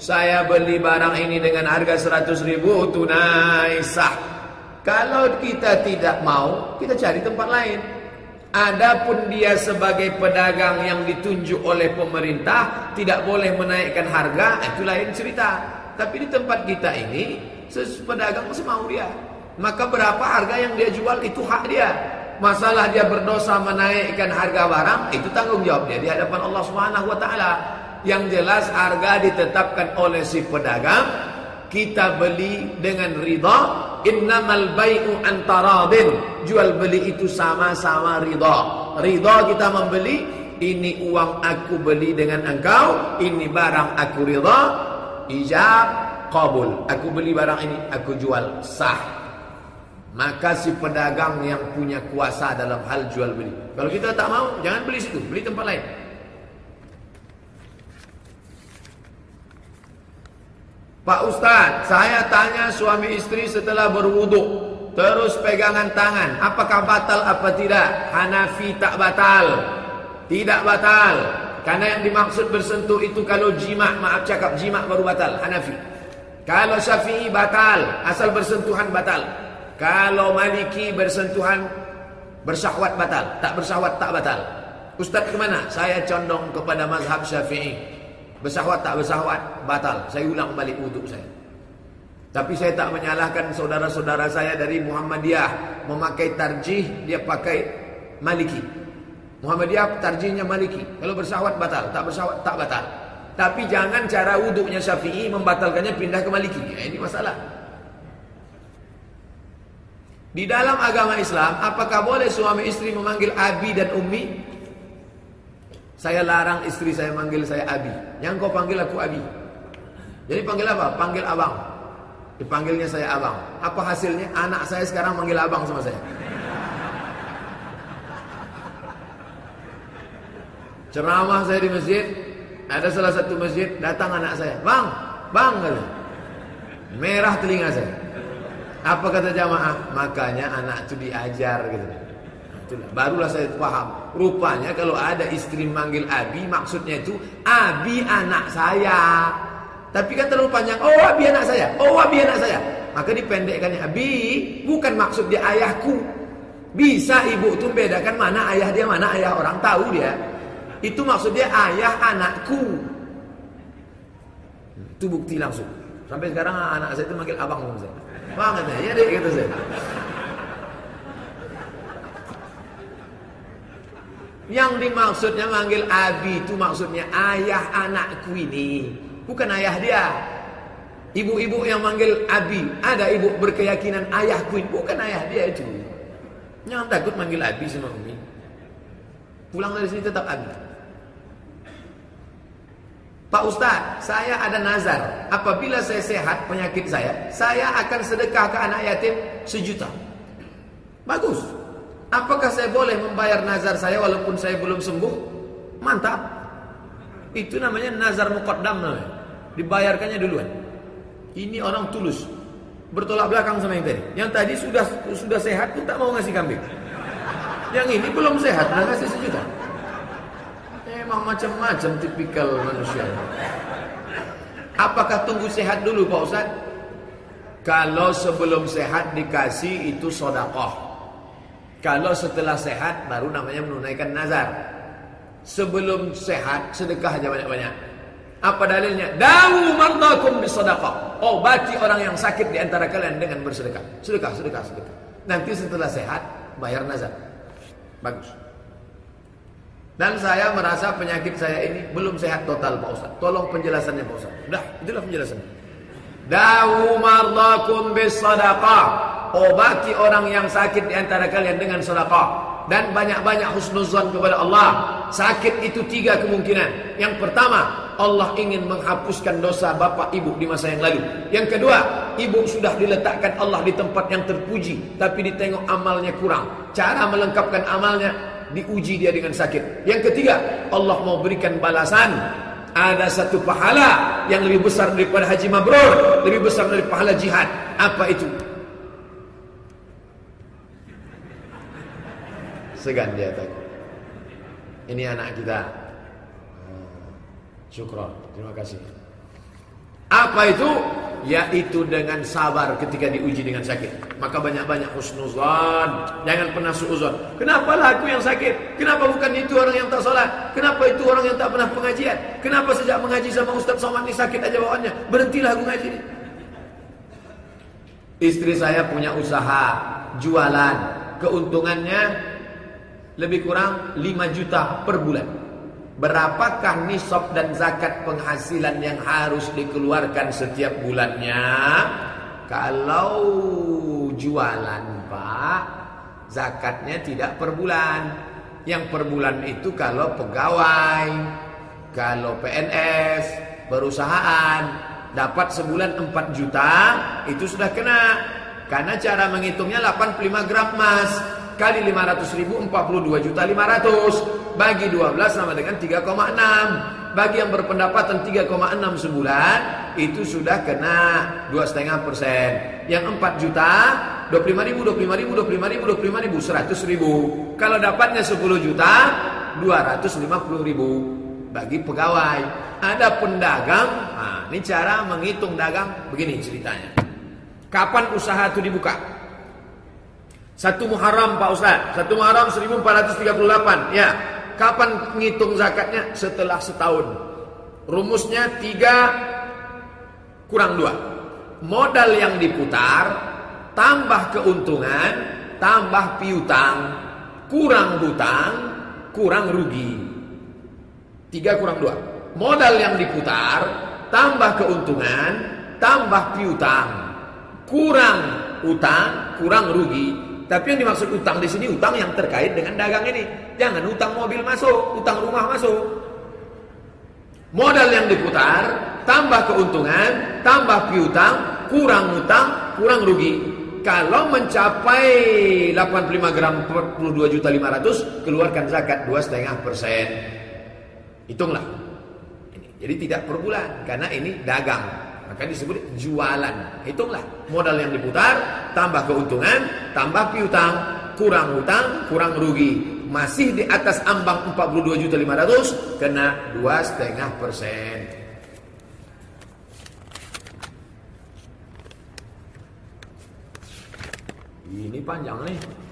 Speaker 2: Saya beli barang ini dengan harga 100 ribu tunai sah. Kalau kita tidak mau, kita cari tempat lain. Adapun dia sebagai pedagang yang ditunjuk oleh pemerintah tidak boleh menaikkan harga, itu lain cerita. Tapi di tempat kita ini, pedagang semau dia. Maka berapa harga yang dia jual itu hak dia. Masalah dia berdosa menaikkan harga barang, itu tanggung jawab dia di hadapan Allah Subhanahu wa taala. Yang jelas harga ditetapkan oleh si pedagang, kita beli dengan ridha. Innamal bai'u antaradin. Jual beli itu sama-sama ridha. Ridha kita membeli, ini uang aku beli dengan engkau, ini barang aku ridha. Ijab qabul. Aku beli barang ini, aku jual sah. Maka si pedagang yang punya kuasa dalam hal jual beli. Kalau kita tak mau, jangan beli situ, beli tempat lain. Pak Ustaz, saya tanya suami istri setelah berwuduk Terus pegangan tangan Apakah batal apa tidak? Hanafi tak batal Tidak batal Karena yang dimaksud bersentuh itu Kalau jima, maaf cakap jima baru batal Hanafi Kalau syafi'i batal Asal bersentuhan batal Kalau maliki bersentuhan Bersyahwat batal Tak bersyahwat tak batal Ustaz kemana? Saya condong kepada mazhab syafi'i Bersahwat tak bersahwat batal. Saya ulang balik wuduk saya. Tapi saya tak menyalahkan saudara-saudara saya dari Muhammadiyah memakai tarjih dia pakai Maliki. Muhammadiyah tarjihnya Maliki. Kalau bersahwat batal, tak bersahwat tak batal. Tapi jangan cara wuduknya Syafi'i membatalkannya pindah ke Maliki. Ya, ini masalah. Di dalam agama Islam, apakah boleh suami istri memanggil abi dan ummi? Saya larang istri saya manggil saya Abi. Yang kau panggil aku Abi. Jadi panggil apa? Panggil abang. Dipanggilnya saya abang. Apa hasilnya? Anak saya sekarang manggil abang sama saya. Ceramah saya di masjid. Ada salah satu masjid. Datang anak saya. Bang, bang. Kata. Merah telinga saya. Apa kata jamaah? Makanya anak itu diajar gitu. Itulah, barulah saya paham. Rupanya kalau ada istri manggil Abi, maksudnya itu Abi anak saya. Tapi kan terlalu panjang. Oh Abi anak saya. Oh Abi anak saya. Maka dipendekkannya Abi bukan maksud dia ayahku. Bisa ibu itu bedakan mana ayah dia mana ayah orang tahu dia. Itu maksud dia ayah anakku. Itu bukti langsung. Sampai sekarang anak saya itu manggil abang saya. Banget ya deh gitu saya. Yang dimaksudnya manggil Abi itu maksudnya ayah anakku ini. Bukan ayah dia. Ibu-ibu yang manggil Abi. Ada ibu berkeyakinan ayahku ini. Bukan ayah dia itu. Jangan takut manggil Abi sama Umi. Pulang dari sini tetap Abi. Pak Ustaz, saya ada nazar. Apabila saya sehat penyakit saya, saya akan sedekah ke anak yatim sejuta. Bagus. Apakah saya boleh membayar nazar saya walaupun saya belum sembuh? Mantap. Itu namanya nazar muqaddam namanya. Dibayarkannya duluan. Ini orang tulus. Bertolak belakang sama yang tadi. Yang tadi sudah sudah sehat pun tak mau ngasih kambing. Yang ini belum sehat, nah ngasih sejuta. Emang macam-macam tipikal manusia. Apakah tunggu sehat dulu Pak Ustaz? Kalau sebelum sehat dikasih itu sodakoh. Kalau setelah sehat baru namanya menunaikan nazar. Sebelum sehat sedekah aja banyak-banyak. Apa dalilnya? Dawu mardakum bisadaqah. Obati orang yang sakit di antara kalian dengan bersedekah. Sedekah, sedekah, sedekah. Nanti setelah sehat bayar nazar. Bagus. Dan saya merasa penyakit saya ini belum sehat total Pak Ustaz. Tolong penjelasannya Pak Ustaz. Sudah, itulah penjelasannya. Dawu mardakum bisadaqah obati orang yang sakit di antara kalian dengan sedekah dan banyak-banyak husnuzan kepada Allah. Sakit itu tiga kemungkinan. Yang pertama, Allah ingin menghapuskan dosa bapak ibu di masa yang lalu. Yang kedua, ibu sudah diletakkan Allah di tempat yang terpuji, tapi ditengok amalnya kurang. Cara melengkapkan amalnya diuji dia dengan sakit. Yang ketiga, Allah mau berikan balasan. Ada satu pahala yang lebih besar daripada haji mabrur, lebih besar dari pahala jihad. Apa itu? Segan dia tadi. Ini anak kita. Syukur. Terima kasih. Apa itu? Yaitu dengan sabar ketika diuji dengan sakit. Maka banyak-banyak husnuzan. Jangan pernah suuzon. Kenapa lah yang sakit? Kenapa bukan itu orang yang tak salat? Kenapa itu orang yang tak pernah pengajian? Kenapa sejak mengaji sama Ustaz Somad ni sakit aja bawaannya? Berhentilah aku ngaji ni. Istri saya punya usaha jualan. Keuntungannya lebih kurang 5 juta per bulan. Berapakah nisab dan zakat penghasilan yang harus dikeluarkan setiap bulannya? Kalau jualan Pak, zakatnya tidak per bulan. Yang per bulan itu kalau pegawai, kalau PNS, perusahaan dapat sebulan 4 juta, itu sudah kena. Karena cara menghitungnya 85 gram emas kali 500 ribu 42 juta 500 bagi 12 sama dengan 3,6 bagi yang berpendapatan 3,6 sebulan itu sudah kena 2,5 persen. Yang 4 juta 25 ribu 25 ribu 25 ribu 25 ribu 100 ribu. Kalau dapatnya 10 juta 250 ribu. Bagi pegawai. Ada pendagang nah, ini cara menghitung dagang. Begini ceritanya. Kapan usaha itu dibuka? Satu Muharram Pak Ustaz. Satu Muharram 1438. Ya. Kapan ngitung zakatnya? Setelah setahun. Rumusnya tiga kurang dua. Modal yang diputar tambah keuntungan tambah piutang kurang hutang kurang rugi. Tiga kurang dua. Modal yang diputar tambah keuntungan tambah piutang kurang hutang kurang rugi tapi yang dimaksud utang di sini utang yang terkait dengan dagang ini. Jangan utang mobil masuk, utang rumah masuk. Modal yang diputar, tambah keuntungan, tambah piutang, kurang utang, kurang rugi. Kalau mencapai 85 gram 42 juta 500, keluarkan zakat 2,5 persen. Hitunglah. Jadi tidak per bulan, karena ini dagang. Maka disebut jualan. Hitunglah modal yang diputar, tambah keuntungan, tambah piutang, kurang hutang, kurang rugi. Masih di atas ambang 42 juta 500 kena dua setengah persen. Ini panjang nih.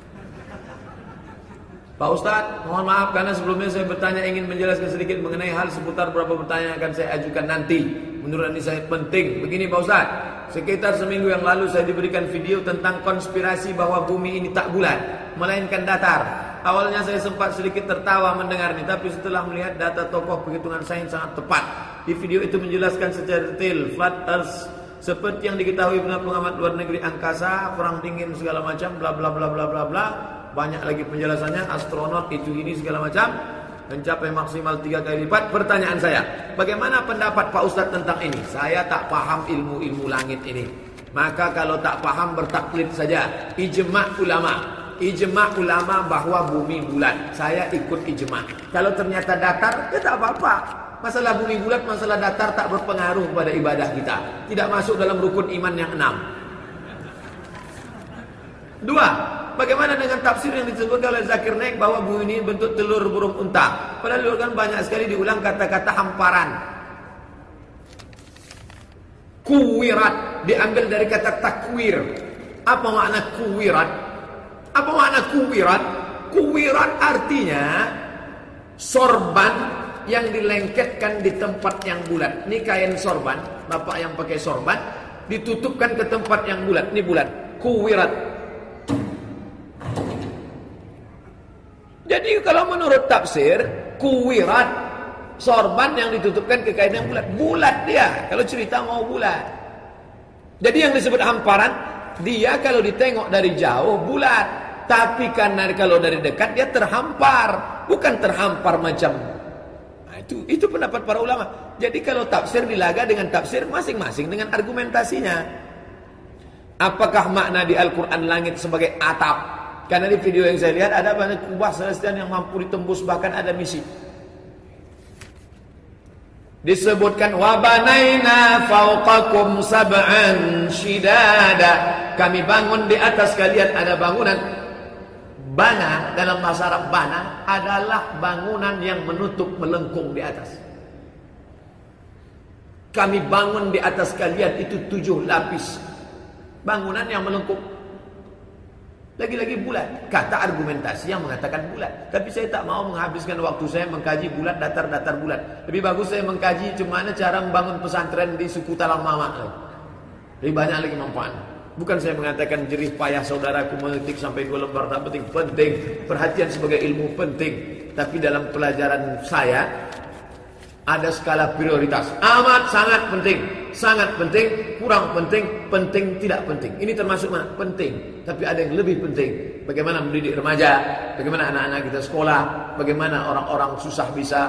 Speaker 2: Pak Ustadz, mohon maaf karena sebelumnya saya bertanya ingin menjelaskan sedikit mengenai hal seputar beberapa pertanyaan yang akan saya ajukan nanti menurut ini sangat penting. Begini Pak Ustaz, sekitar seminggu yang lalu saya diberikan video tentang konspirasi bahwa bumi ini tak bulat, melainkan datar. Awalnya saya sempat sedikit tertawa mendengar ini, tapi setelah melihat data tokoh perhitungan sains sangat tepat. Di video itu menjelaskan secara detail flat earth seperti yang diketahui benar pengamat luar negeri angkasa, perang dingin segala macam, bla bla bla bla bla bla. Banyak lagi penjelasannya, astronot itu ini segala macam mencapai maksimal tiga kali lipat. Pertanyaan saya, bagaimana pendapat Pak Ustadz tentang ini? Saya tak paham ilmu-ilmu langit ini. Maka kalau tak paham bertaklid saja. Ijma' ulama. Ijma' ulama bahwa bumi bulat. Saya ikut ijma'. Kalau ternyata datar, ya tak apa-apa. Masalah bumi bulat, masalah datar tak berpengaruh pada ibadah kita. Tidak masuk dalam rukun iman yang enam. Dua, Bagaimana dengan tafsir yang disebutkan oleh Zakir Naik bahwa bumi ini bentuk telur burung unta? Padahal kan banyak sekali diulang kata-kata hamparan. Kuwirat diambil dari kata takwir. Apa makna kuwirat? Apa makna kuwirat? Kuwirat artinya sorban yang dilengketkan di tempat yang bulat. Ini kain sorban, bapak yang pakai sorban ditutupkan ke tempat yang bulat. Ini bulat. Kuwirat Jadi kalau menurut tafsir, kuwirat sorban yang ditutupkan ke kain yang bulat. Bulat dia, kalau cerita mau bulat. Jadi yang disebut hamparan, dia kalau ditengok dari jauh bulat. Tapi karena kalau dari dekat dia terhampar. Bukan terhampar macam. Nah, itu itu pendapat para ulama. Jadi kalau tafsir dilaga dengan tafsir masing-masing dengan argumentasinya. Apakah makna di Al-Quran langit sebagai atap? Karena di video yang saya lihat ada banyak kubah celestial yang mampu ditembus bahkan ada misi. Disebutkan wabanaina fauqakum sab'an shidada. Kami bangun di atas kalian ada bangunan. Bana dalam bahasa Arab bana adalah bangunan yang menutup melengkung di atas. Kami bangun di atas kalian itu tujuh lapis. Bangunan yang melengkung. Lagi-lagi bulat. Kata argumentasi yang mengatakan bulat. Tapi saya tak mau menghabiskan waktu saya mengkaji bulat, datar-datar bulat. Lebih bagus saya mengkaji cuma cara membangun pesantren di suku Talang Mama. Lebih banyak lagi manfaat. Bukan saya mengatakan jerih payah saudaraku mengetik sampai dua lembar tak penting. Penting. Perhatian sebagai ilmu penting. Tapi dalam pelajaran saya, ada skala prioritas. Amat sangat penting sangat penting, kurang penting, penting tidak penting. Ini termasuk mana? Penting. Tapi ada yang lebih penting. Bagaimana mendidik remaja, bagaimana anak-anak kita sekolah, bagaimana orang-orang susah bisa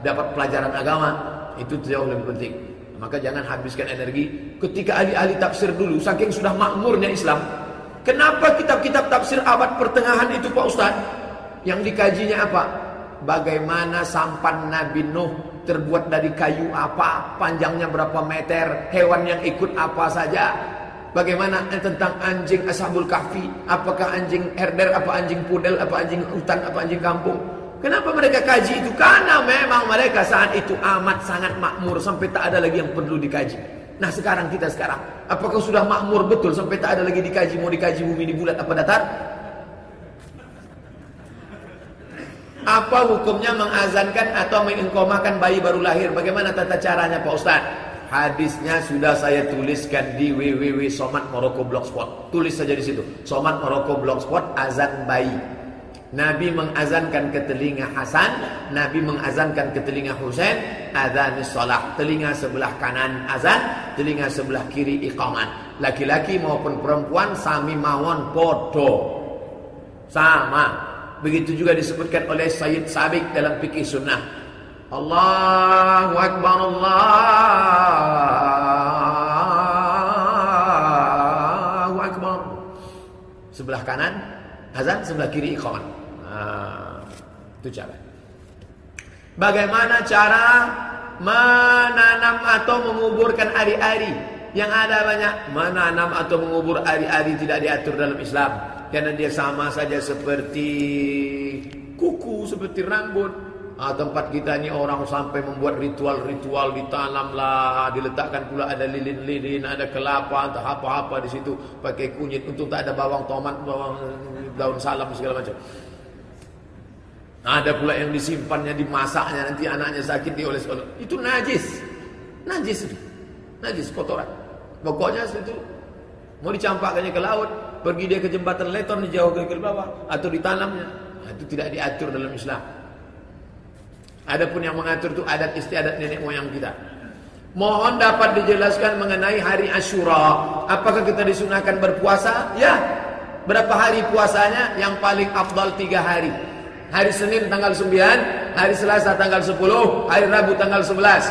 Speaker 2: dapat pelajaran agama, itu jauh lebih penting. Maka jangan habiskan energi ketika ahli-ahli tafsir dulu saking sudah makmurnya Islam. Kenapa kitab-kitab tafsir abad pertengahan itu Pak Ustaz? Yang dikajinya apa? Bagaimana sampan Nabi Nuh terbuat dari kayu apa, panjangnya berapa meter, hewan yang ikut apa saja. Bagaimana tentang anjing Ashabul Kahfi? Apakah anjing herder, apa anjing pudel, apa anjing hutan, apa anjing kampung? Kenapa mereka kaji itu? Karena memang mereka saat itu amat sangat makmur sampai tak ada lagi yang perlu dikaji. Nah sekarang kita sekarang, apakah sudah makmur betul sampai tak ada lagi dikaji? Mau dikaji bumi di bulat apa datar? Apa hukumnya mengazankan atau mengingkomakan bayi baru lahir? Bagaimana tata caranya Pak Ustaz? Hadisnya sudah saya tuliskan di www.somatmoroko.blogspot. Tulis saja di situ. Somat Moroko Blogspot azan bayi. Nabi mengazankan ke telinga Hasan, Nabi mengazankan ke telinga Husain, azan salat. Telinga sebelah kanan azan, telinga sebelah kiri iqaman. Laki-laki maupun perempuan sami mawon podo. Sama. Begitu juga disebutkan oleh Sayyid Sabik dalam fikih sunnah. Allahu Akbar Allahu Akbar. Sebelah kanan azan, sebelah kiri iqamah. Nah, itu cara. Bagaimana cara menanam atau menguburkan ari-ari? Yang ada banyak menanam atau mengubur ari-ari tidak diatur dalam Islam. Karena dia sama saja seperti kuku, seperti rambut. Ah, tempat kita ini orang sampai membuat ritual-ritual ditanamlah, diletakkan pula ada lilin-lilin, ada kelapa, entah apa-apa di situ, pakai kunyit untuk tak ada bawang tomat, bawang daun salam segala macam. Ada pula yang disimpannya, dimasaknya nanti anaknya sakit dioles oleh itu najis, najis itu, najis kotoran. Pokoknya itu mau dicampakkannya ke laut, pergi dia ke jembatan leton jauh ke bawah atau ditanamnya. Nah, itu tidak diatur dalam Islam. Adapun yang mengatur itu adat istiadat nenek moyang kita. Mohon dapat dijelaskan mengenai hari Ashura. Apakah kita disunahkan berpuasa? Ya. Berapa hari puasanya? Yang paling afdal tiga hari. Hari Senin tanggal 9, hari Selasa tanggal 10, hari Rabu tanggal 11.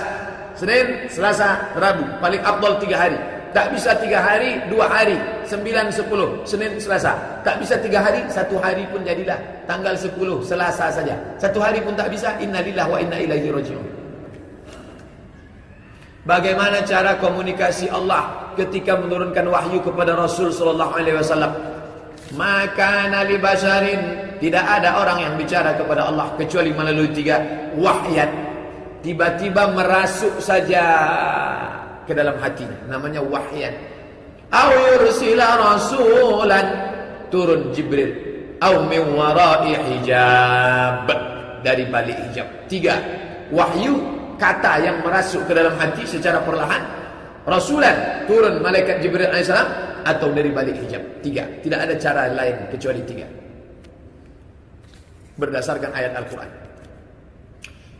Speaker 2: Senin, Selasa, Rabu. Paling afdal tiga hari. Tak bisa tiga hari, dua hari, sembilan, sepuluh, Senin, Selasa. Tak bisa tiga hari, satu hari pun jadilah. Tanggal sepuluh, Selasa saja. Satu hari pun tak bisa, innalillah wa inna ilaihi rajiun. Bagaimana cara komunikasi Allah ketika menurunkan wahyu kepada Rasul sallallahu alaihi wasallam? Maka nabi basharin tidak ada orang yang bicara kepada Allah kecuali melalui tiga wahyat. Tiba-tiba merasuk saja ke dalam hatinya namanya wahyan. Aw yursila rasulan. Turun jibril. Aw min wara'i hijab. Dari balik hijab. Tiga. Wahyu kata yang merasuk ke dalam hati secara perlahan. Rasulan turun malaikat jibril alaihissalam atau dari balik hijab. Tiga. Tidak ada cara lain kecuali tiga. Berdasarkan ayat Al-Quran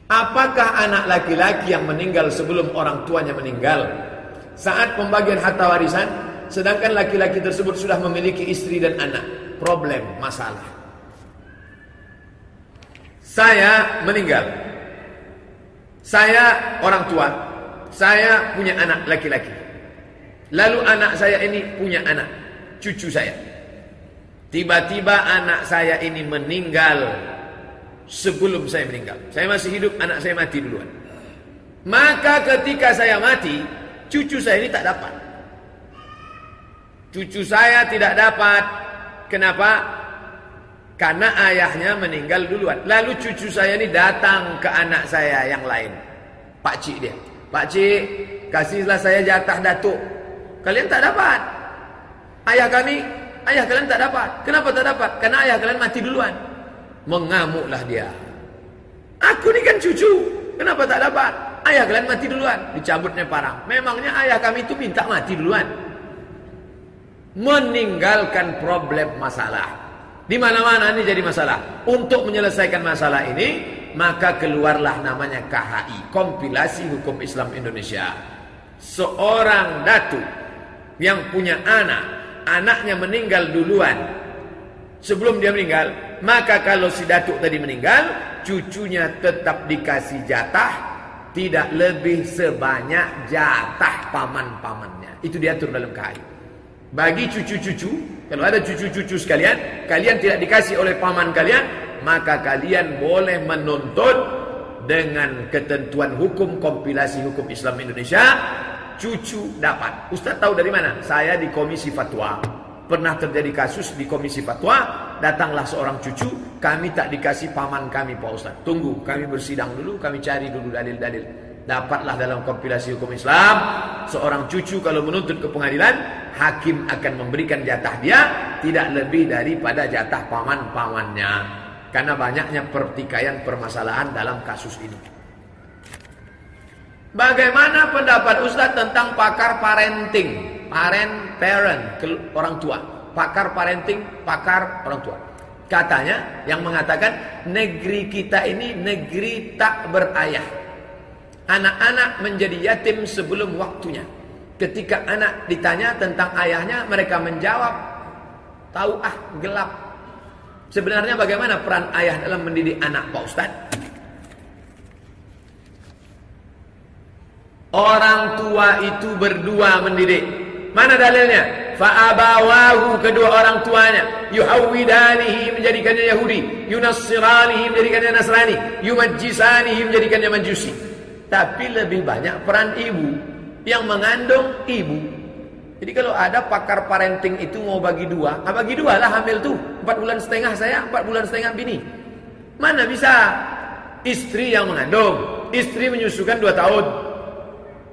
Speaker 2: Apakah anak laki-laki yang meninggal sebelum orang tuanya meninggal saat pembagian harta warisan sedangkan laki-laki tersebut sudah memiliki istri dan anak? Problem, masalah. Saya meninggal. Saya orang tua. Saya punya anak laki-laki. Lalu anak saya ini punya anak, cucu saya. Tiba-tiba anak saya ini meninggal sebelum saya meninggal. Saya masih hidup, anak saya mati duluan. Maka ketika saya mati, cucu saya ini tak dapat. Cucu saya tidak dapat. Kenapa? Karena ayahnya meninggal duluan. Lalu cucu saya ini datang ke anak saya yang lain. Pak Cik dia. Pak Cik, kasihlah saya jatah datuk. Kalian tak dapat. Ayah kami, ayah kalian tak dapat. Kenapa tak dapat? Karena ayah kalian mati duluan. Mengamuklah dia. Aku ni kan cucu. Kenapa tak dapat? Ayah kalian mati duluan. Dicabutnya parang. Memangnya ayah kami itu minta mati duluan. Meninggalkan problem masalah. Di mana-mana ini jadi masalah. Untuk menyelesaikan masalah ini, maka keluarlah namanya KHI, Kompilasi Hukum Islam Indonesia. Seorang datu yang punya anak, anaknya meninggal duluan. Sebelum dia meninggal, maka kalau si datuk tadi meninggal, cucunya tetap dikasih jatah tidak lebih sebanyak jatah paman-pamannya. Itu diatur dalam KHI. Bagi cucu-cucu kalau ada cucu-cucu sekalian, kalian tidak dikasih oleh paman kalian, maka kalian boleh menuntut dengan ketentuan hukum kompilasi hukum Islam Indonesia, cucu dapat. Ustaz tahu dari mana? Saya di komisi fatwa. Pernah terjadi kasus di komisi fatwa, datanglah seorang cucu, kami tak dikasih paman kami Pak Ustaz. Tunggu, kami bersidang dulu, kami cari dulu dalil-dalil. Dapatlah dalam kompilasi hukum Islam seorang cucu kalau menuntut ke pengadilan hakim akan memberikan jatah dia tidak lebih daripada jatah paman-pamannya. Karena banyaknya pertikaian permasalahan dalam kasus ini. Bagaimana pendapat Ustaz tentang pakar parenting parent parent orang tua pakar parenting pakar orang tua katanya yang mengatakan negeri kita ini negeri tak berayah Anak-anak menjadi yatim sebelum waktunya. Ketika anak ditanya tentang ayahnya, mereka menjawab, tahu ah gelap. Sebenarnya bagaimana peran ayah dalam mendidik anak Pak Ustaz? Orang tua itu berdua mendidik. Mana dalilnya? Fa'abawahu kedua orang tuanya yuhawwidanihi menjadikannya Yahudi, yunassiranihi menjadikannya Nasrani, yumajjisanihi menjadikannya Majusi. Tapi lebih banyak peran ibu yang mengandung ibu. Jadi kalau ada pakar parenting itu mau bagi dua, ah bagi dua lah hamil tuh. Empat bulan setengah saya, empat bulan setengah bini. Mana bisa istri yang mengandung, istri menyusukan dua tahun.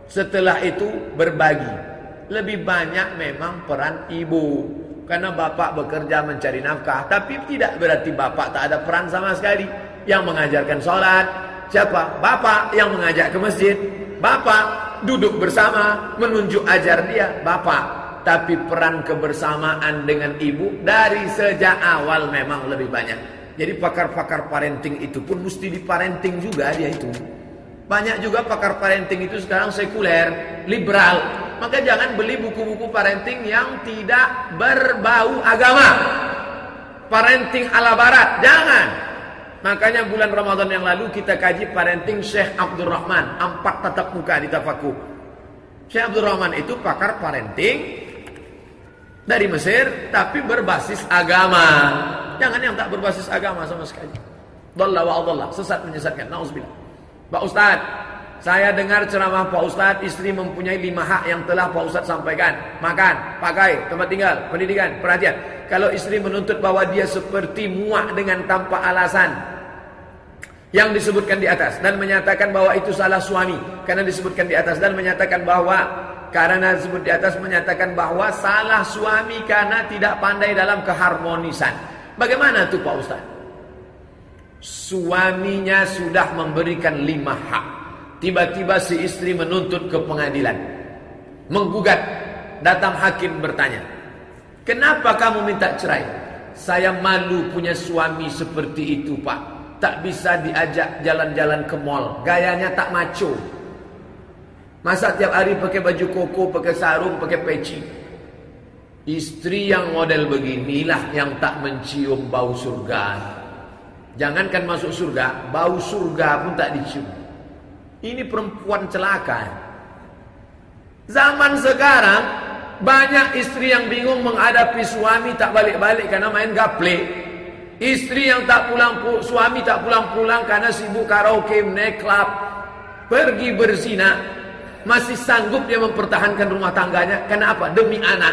Speaker 2: Setelah itu berbagi. Lebih banyak memang peran ibu. Karena bapak bekerja mencari nafkah. Tapi tidak berarti bapak tak ada peran sama sekali. Yang mengajarkan sholat, Siapa? Bapak yang mengajak ke masjid. Bapak duduk bersama menunjuk ajar dia. Bapak. Tapi peran kebersamaan dengan ibu dari sejak awal memang lebih banyak. Jadi pakar-pakar parenting itu pun mesti diparenting juga dia itu. Banyak juga pakar parenting itu sekarang sekuler, liberal. Maka jangan beli buku-buku parenting yang tidak berbau agama. Parenting ala barat, jangan. Makanya bulan Ramadan yang lalu kita kaji parenting Syekh Abdul Rahman. Empat tatap muka di tafaku. Syekh Abdul Rahman itu pakar parenting dari Mesir tapi berbasis agama. Jangan yang tak berbasis agama sama sekali. Dalla wa Allah, sesat menyesatkan. Nauzubillah. Pak Ustaz, saya dengar ceramah Pak Ustaz, istri mempunyai lima hak yang telah Pak Ustaz sampaikan. Makan, pakai, tempat tinggal, pendidikan, perhatian. Kalau istri menuntut bahwa dia seperti muak dengan tanpa alasan, yang disebutkan di atas dan menyatakan bahwa itu salah suami karena disebutkan di atas dan menyatakan bahwa karena disebut di atas menyatakan bahwa salah suami karena tidak pandai dalam keharmonisan. Bagaimana tuh Pak Ustaz? Suaminya sudah memberikan lima hak. Tiba-tiba si istri menuntut ke pengadilan. Menggugat. Datang hakim bertanya. Kenapa kamu minta cerai? Saya malu punya suami seperti itu pak tak bisa diajak jalan-jalan ke mall. Gayanya tak maco. Masa tiap hari pakai baju koko, pakai sarung, pakai peci. Istri yang model beginilah yang tak mencium bau surga. Jangankan masuk surga, bau surga pun tak dicium. Ini perempuan celaka. Zaman sekarang banyak istri yang bingung menghadapi suami tak balik-balik karena main gaple. Istri yang tak pulang, suami tak pulang-pulang karena sibuk karaoke, naik club. pergi berzina, masih sanggup dia mempertahankan rumah tangganya. Karena apa? Demi anak.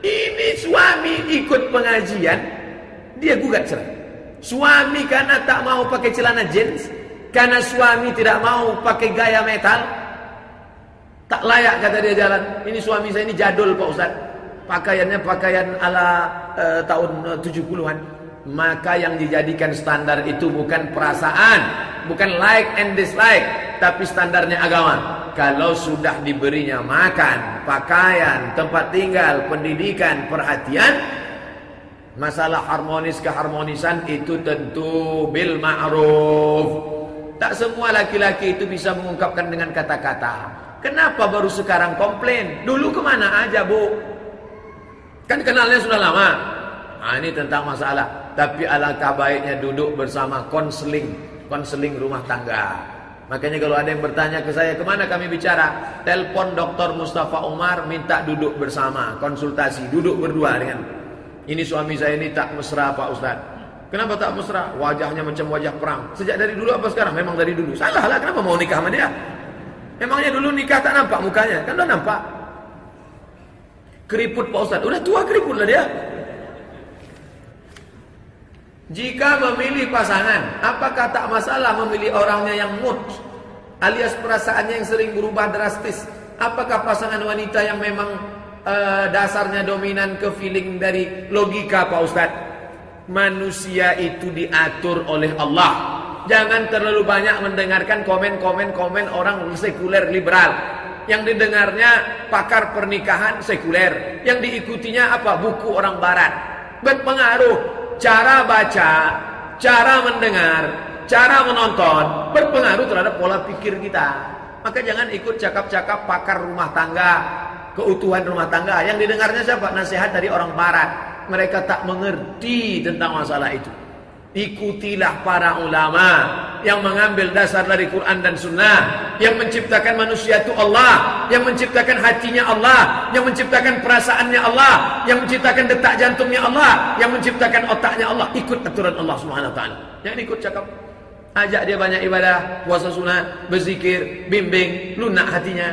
Speaker 2: Ini suami ikut pengajian, dia gugat cerai. Suami karena tak mau pakai celana jeans, karena suami tidak mau pakai gaya metal, tak layak kata dia jalan. Ini suami saya ini jadul Pak Ustaz. Pakaiannya pakaian ala uh, tahun 70-an. Maka yang dijadikan standar itu bukan perasaan, bukan like and dislike, tapi standarnya agama. Kalau sudah diberinya makan, pakaian, tempat tinggal, pendidikan, perhatian, masalah harmonis keharmonisan itu tentu bil ma'ruf. Tak semua laki-laki itu bisa mengungkapkan dengan kata-kata. Kenapa baru sekarang komplain? Dulu ke mana aja bu? Kan kenalnya sudah lama. Nah, ini tentang masalah. Tapi alangkah baiknya duduk bersama konseling, konseling rumah tangga. Makanya kalau ada yang bertanya ke saya, ke mana kami bicara? Telepon Dr. Mustafa Umar, minta duduk bersama, konsultasi, duduk berdua dengan. Ini suami saya ini tak mesra Pak Ustaz. Kenapa tak mesra? Wajahnya macam wajah perang. Sejak dari dulu apa sekarang? Memang dari dulu. Salah lah, kenapa mau nikah sama dia? Memangnya dulu nikah tak nampak mukanya? Kan udah nampak. Keriput Pak Ustaz. Udah tua keriput lah dia. Jika memilih pasangan, apakah tak masalah memilih orangnya yang mood alias perasaannya yang sering berubah drastis? Apakah pasangan wanita yang memang uh, dasarnya dominan ke feeling dari logika Pak Ustaz? Manusia itu diatur oleh Allah. Jangan terlalu banyak mendengarkan komen-komen komen orang sekuler liberal. Yang didengarnya pakar pernikahan sekuler. Yang diikutinya apa? Buku orang barat. Berpengaruh cara baca, cara mendengar, cara menonton berpengaruh terhadap pola pikir kita. Maka jangan ikut cakap-cakap pakar rumah tangga, keutuhan rumah tangga. Yang didengarnya siapa? Nasihat dari orang barat. Mereka tak mengerti tentang masalah itu. Ikutilah para ulama yang mengambil dasar dari Quran dan Sunnah, yang menciptakan manusia itu Allah, yang menciptakan hatinya Allah, yang menciptakan perasaannya Allah, yang menciptakan detak jantungnya Allah, yang menciptakan otaknya Allah. Ikut aturan Allah Subhanahu wa taala. Jangan ikut cakap ajak dia banyak ibadah, puasa sunat, berzikir, bimbing, lunak hatinya.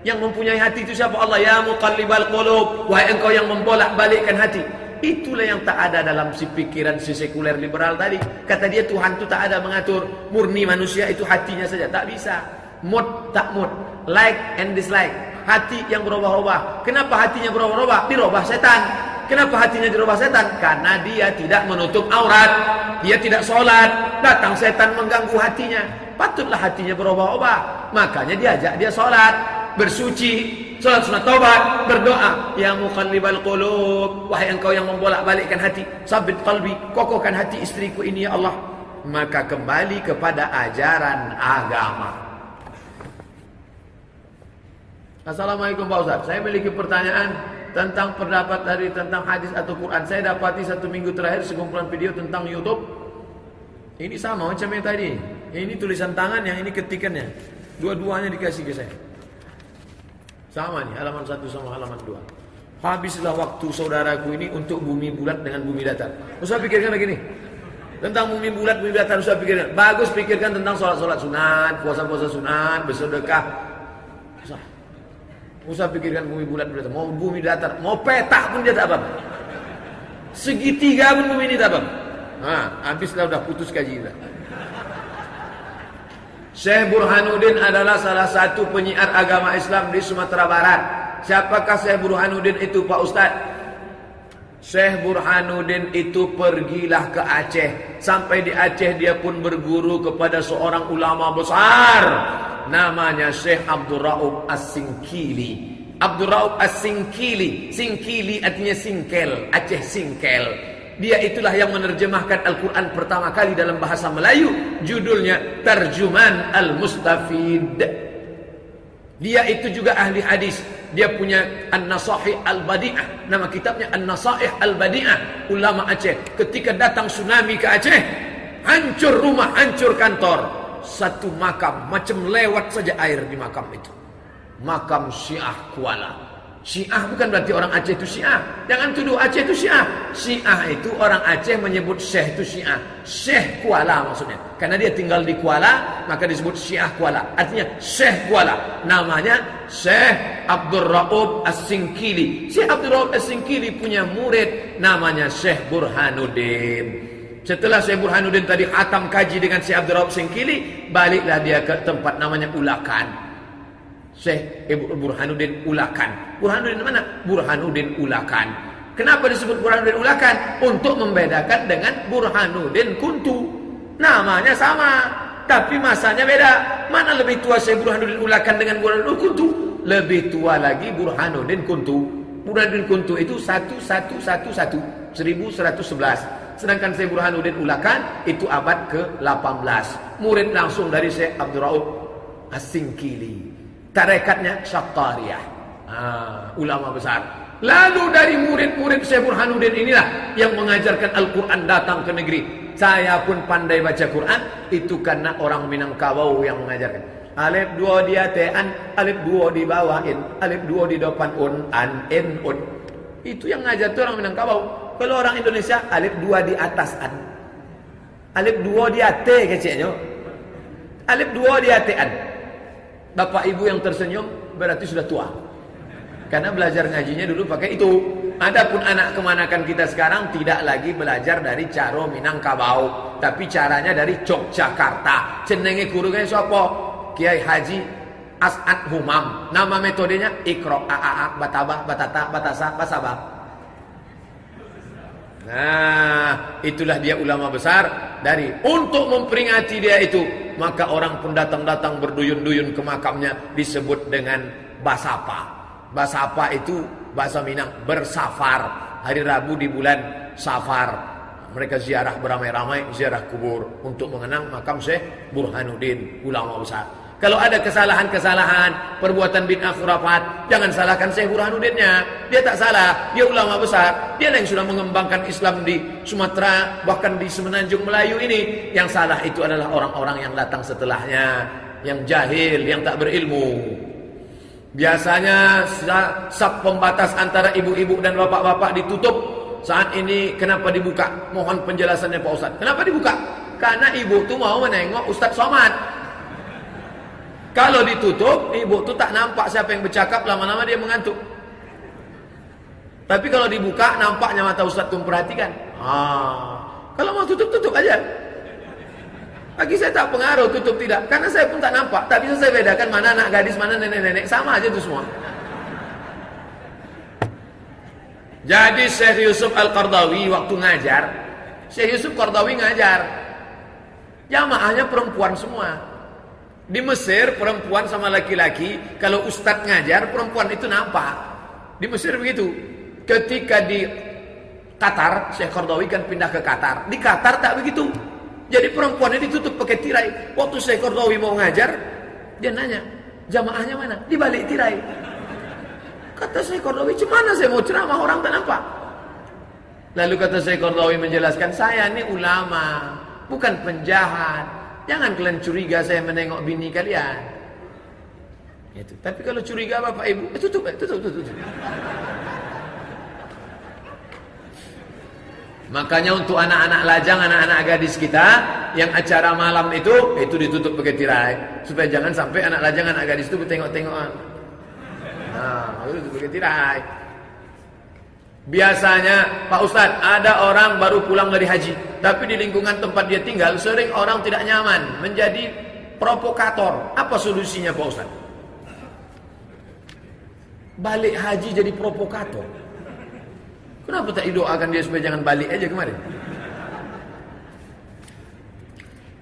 Speaker 2: Yang mempunyai hati itu siapa? Allah ya muqallibal qulub, wahai engkau yang membolak-balikkan hati. Itulah yang tak ada dalam si pikiran si sekuler liberal tadi. Kata dia Tuhan itu tak ada mengatur. Murni manusia itu hatinya saja. Tak bisa. Mood tak mood. Like and dislike. Hati yang berubah-ubah. Kenapa hatinya berubah-ubah? Dirubah setan. Kenapa hatinya dirubah setan? Karena dia tidak menutup aurat. Dia tidak sholat. Datang setan mengganggu hatinya. Patutlah hatinya berubah-ubah. Makanya diajak dia sholat. Bersuci Salat sunat taubat, berdoa, ya muqallibal qulub, wahai engkau yang membolak-balikkan hati, sabit qalbi, kokohkan hati istriku ini ya Allah. Maka kembali kepada ajaran agama. Assalamualaikum Pak Ustaz. Saya memiliki pertanyaan tentang pendapat dari tentang hadis atau Quran. Saya dapati satu minggu terakhir sekumpulan video tentang YouTube. Ini sama macam yang tadi. Ini tulisan tangan, yang ini ketikannya. Dua-duanya dikasih ke saya. Sama nih halaman satu sama halaman dua. Habislah waktu saudaraku ini untuk bumi bulat dengan bumi datar. Usah pikirkan lagi nih. Tentang bumi bulat, bumi datar usah pikirkan. Bagus pikirkan tentang sholat-sholat sunat, puasa-puasa sunat, bersedekah. Usah. Usah pikirkan bumi bulat, bumi datar. Mau bumi datar, mau petak pun dia tak apa. Segitiga pun bumi ini tak apa. Nah, habislah udah putus kaji kita. Syekh Burhanuddin adalah salah satu penyiar agama Islam di Sumatera Barat. Siapakah Syekh Burhanuddin itu Pak Ustaz? Syekh Burhanuddin itu pergilah ke Aceh. Sampai di Aceh dia pun berguru kepada seorang ulama besar. Namanya Syekh Abdul Raub As-Singkili. Abdul Raub As-Singkili. Singkili artinya singkel. Aceh singkel. Dia itulah yang menerjemahkan Al-Quran pertama kali dalam bahasa Melayu. Judulnya Tarjuman Al-Mustafid. Dia itu juga ahli hadis. Dia punya An-Nasahih Al-Badi'ah. Nama kitabnya An-Nasahih Al-Badi'ah. Ulama Aceh. Ketika datang tsunami ke Aceh. Hancur rumah, hancur kantor. Satu makam. Macam lewat saja air di makam itu. Makam Syiah Kuala. Syiah bukan berarti orang Aceh itu Syiah. Jangan tuduh Aceh itu Syiah. Syiah itu orang Aceh menyebut Syekh itu Syiah. Syekh Kuala maksudnya. Karena dia tinggal di Kuala, maka disebut Syiah Kuala. Artinya Syekh Kuala. Namanya Syekh Abdul Raub As-Singkili. Syekh Abdul Raub As-Singkili punya murid namanya Syekh Burhanuddin. Setelah Syekh Burhanuddin tadi hatam kaji dengan Syekh Abdul Raub Singkili, baliklah dia ke tempat namanya Ulakan. Syekh Ibu Burhanuddin Ulakan. Burhanuddin mana? Burhanuddin Ulakan. Kenapa disebut Burhanuddin Ulakan? Untuk membedakan dengan Burhanuddin Kuntu. Namanya sama, tapi masanya beda. Mana lebih tua Syekh Burhanuddin Ulakan dengan Burhanuddin Kuntu? Lebih tua lagi Burhanuddin Kuntu. Burhanuddin Kuntu itu 1111 1111. Sedangkan Syekh Burhanuddin Ulakan itu abad ke-18. Murid langsung dari Syekh Abdul Raub As-Singkili. Tarekatnya Syattariyah. Ah, ulama besar. Lalu dari murid-murid Syekh Burhanuddin inilah yang mengajarkan Al-Quran datang ke negeri. Saya pun pandai baca Quran. Itu karena orang Minangkabau yang mengajarkan. Alif dua di atean, alif dua di bawahin, alif dua di depan un, an, in, un. Itu yang ngajar tuh orang Minangkabau. Kalau orang Indonesia, alif dua di atas an. Alif dua di ate kecilnya. Alif dua di atean. Bapak ibu yang tersenyum berarti sudah tua. Karena belajar ngajinya dulu pakai itu. Adapun anak kemanakan kita sekarang tidak lagi belajar dari Caro Minangkabau. Tapi caranya dari Yogyakarta. Cenenge gurunya siapa? Kiai Haji As'ad Humam. Nama metodenya Ikro AAA Batabah Batata Batasa Basabah. Nah, itulah dia ulama besar dari untuk memperingati dia itu maka orang pun datang-datang berduyun-duyun ke makamnya disebut dengan basapa. Basapa itu bahasa Minang bersafar. Hari Rabu di bulan Safar. Mereka ziarah beramai-ramai, ziarah kubur untuk mengenang makam Syekh Burhanuddin, ulama besar. Kalau ada kesalahan-kesalahan, perbuatan bid'ah khurafat, jangan salahkan Syekh Burhanuddinnya. Dia tak salah, dia ulama besar. Dia yang sudah mengembangkan Islam di Sumatera, bahkan di Semenanjung Melayu ini. Yang salah itu adalah orang-orang yang datang setelahnya, yang jahil, yang tak berilmu. Biasanya sab pembatas antara ibu-ibu dan bapak-bapak ditutup. Saat ini kenapa dibuka? Mohon penjelasannya Pak Ustaz. Kenapa dibuka? Karena ibu tu mau menengok Ustaz Somad. Kalau ditutup, ibu tuh tak nampak siapa yang bercakap, lama-lama dia mengantuk. Tapi kalau dibuka, nampaknya mata Ustaz tuh perhatikan. Ah, kalau mau tutup, tutup aja. Bagi saya tak pengaruh tutup tidak, karena saya pun tak nampak. Tak bisa saya bedakan mana anak gadis, mana nenek-nenek, sama aja itu semua. Jadi Syekh Yusuf Al-Qardawi waktu ngajar, Syekh Yusuf Qardawi ngajar, jamaahnya perempuan semua. Di Mesir perempuan sama laki-laki kalau ustadz ngajar perempuan itu nampak. Di Mesir begitu. Ketika di Qatar, Syekh Qardawi kan pindah ke Qatar. Di Qatar tak begitu. Jadi perempuan ini ditutup pakai tirai. Waktu Syekh Qardawi mau ngajar, dia nanya, jamaahnya mana? Di balik tirai. Kata Syekh Qardawi, "Cemana saya mau ceramah orang tak nampak?" Lalu kata Syekh Qardawi menjelaskan, "Saya ini ulama, bukan penjahat." Jangan kalian curiga saya menengok bini kalian. Itu. Tapi kalau curiga bapak ibu, eh, tutup, eh, tutup, tutup, tutup. Makanya untuk anak-anak lajang, anak-anak gadis kita yang acara malam itu, itu ditutup pakai tirai supaya jangan sampai anak lajang, anak gadis itu bertengok-tengokan. Nah, itu pakai tirai. Biasanya Pak Ustadz ada orang baru pulang dari haji. Tapi di lingkungan tempat dia tinggal Sering orang tidak nyaman. Menjadi provokator. Apa solusinya Pak Ustadz? Balik haji jadi provokator. Kenapa tak didoakan dia supaya jangan balik aja kemarin?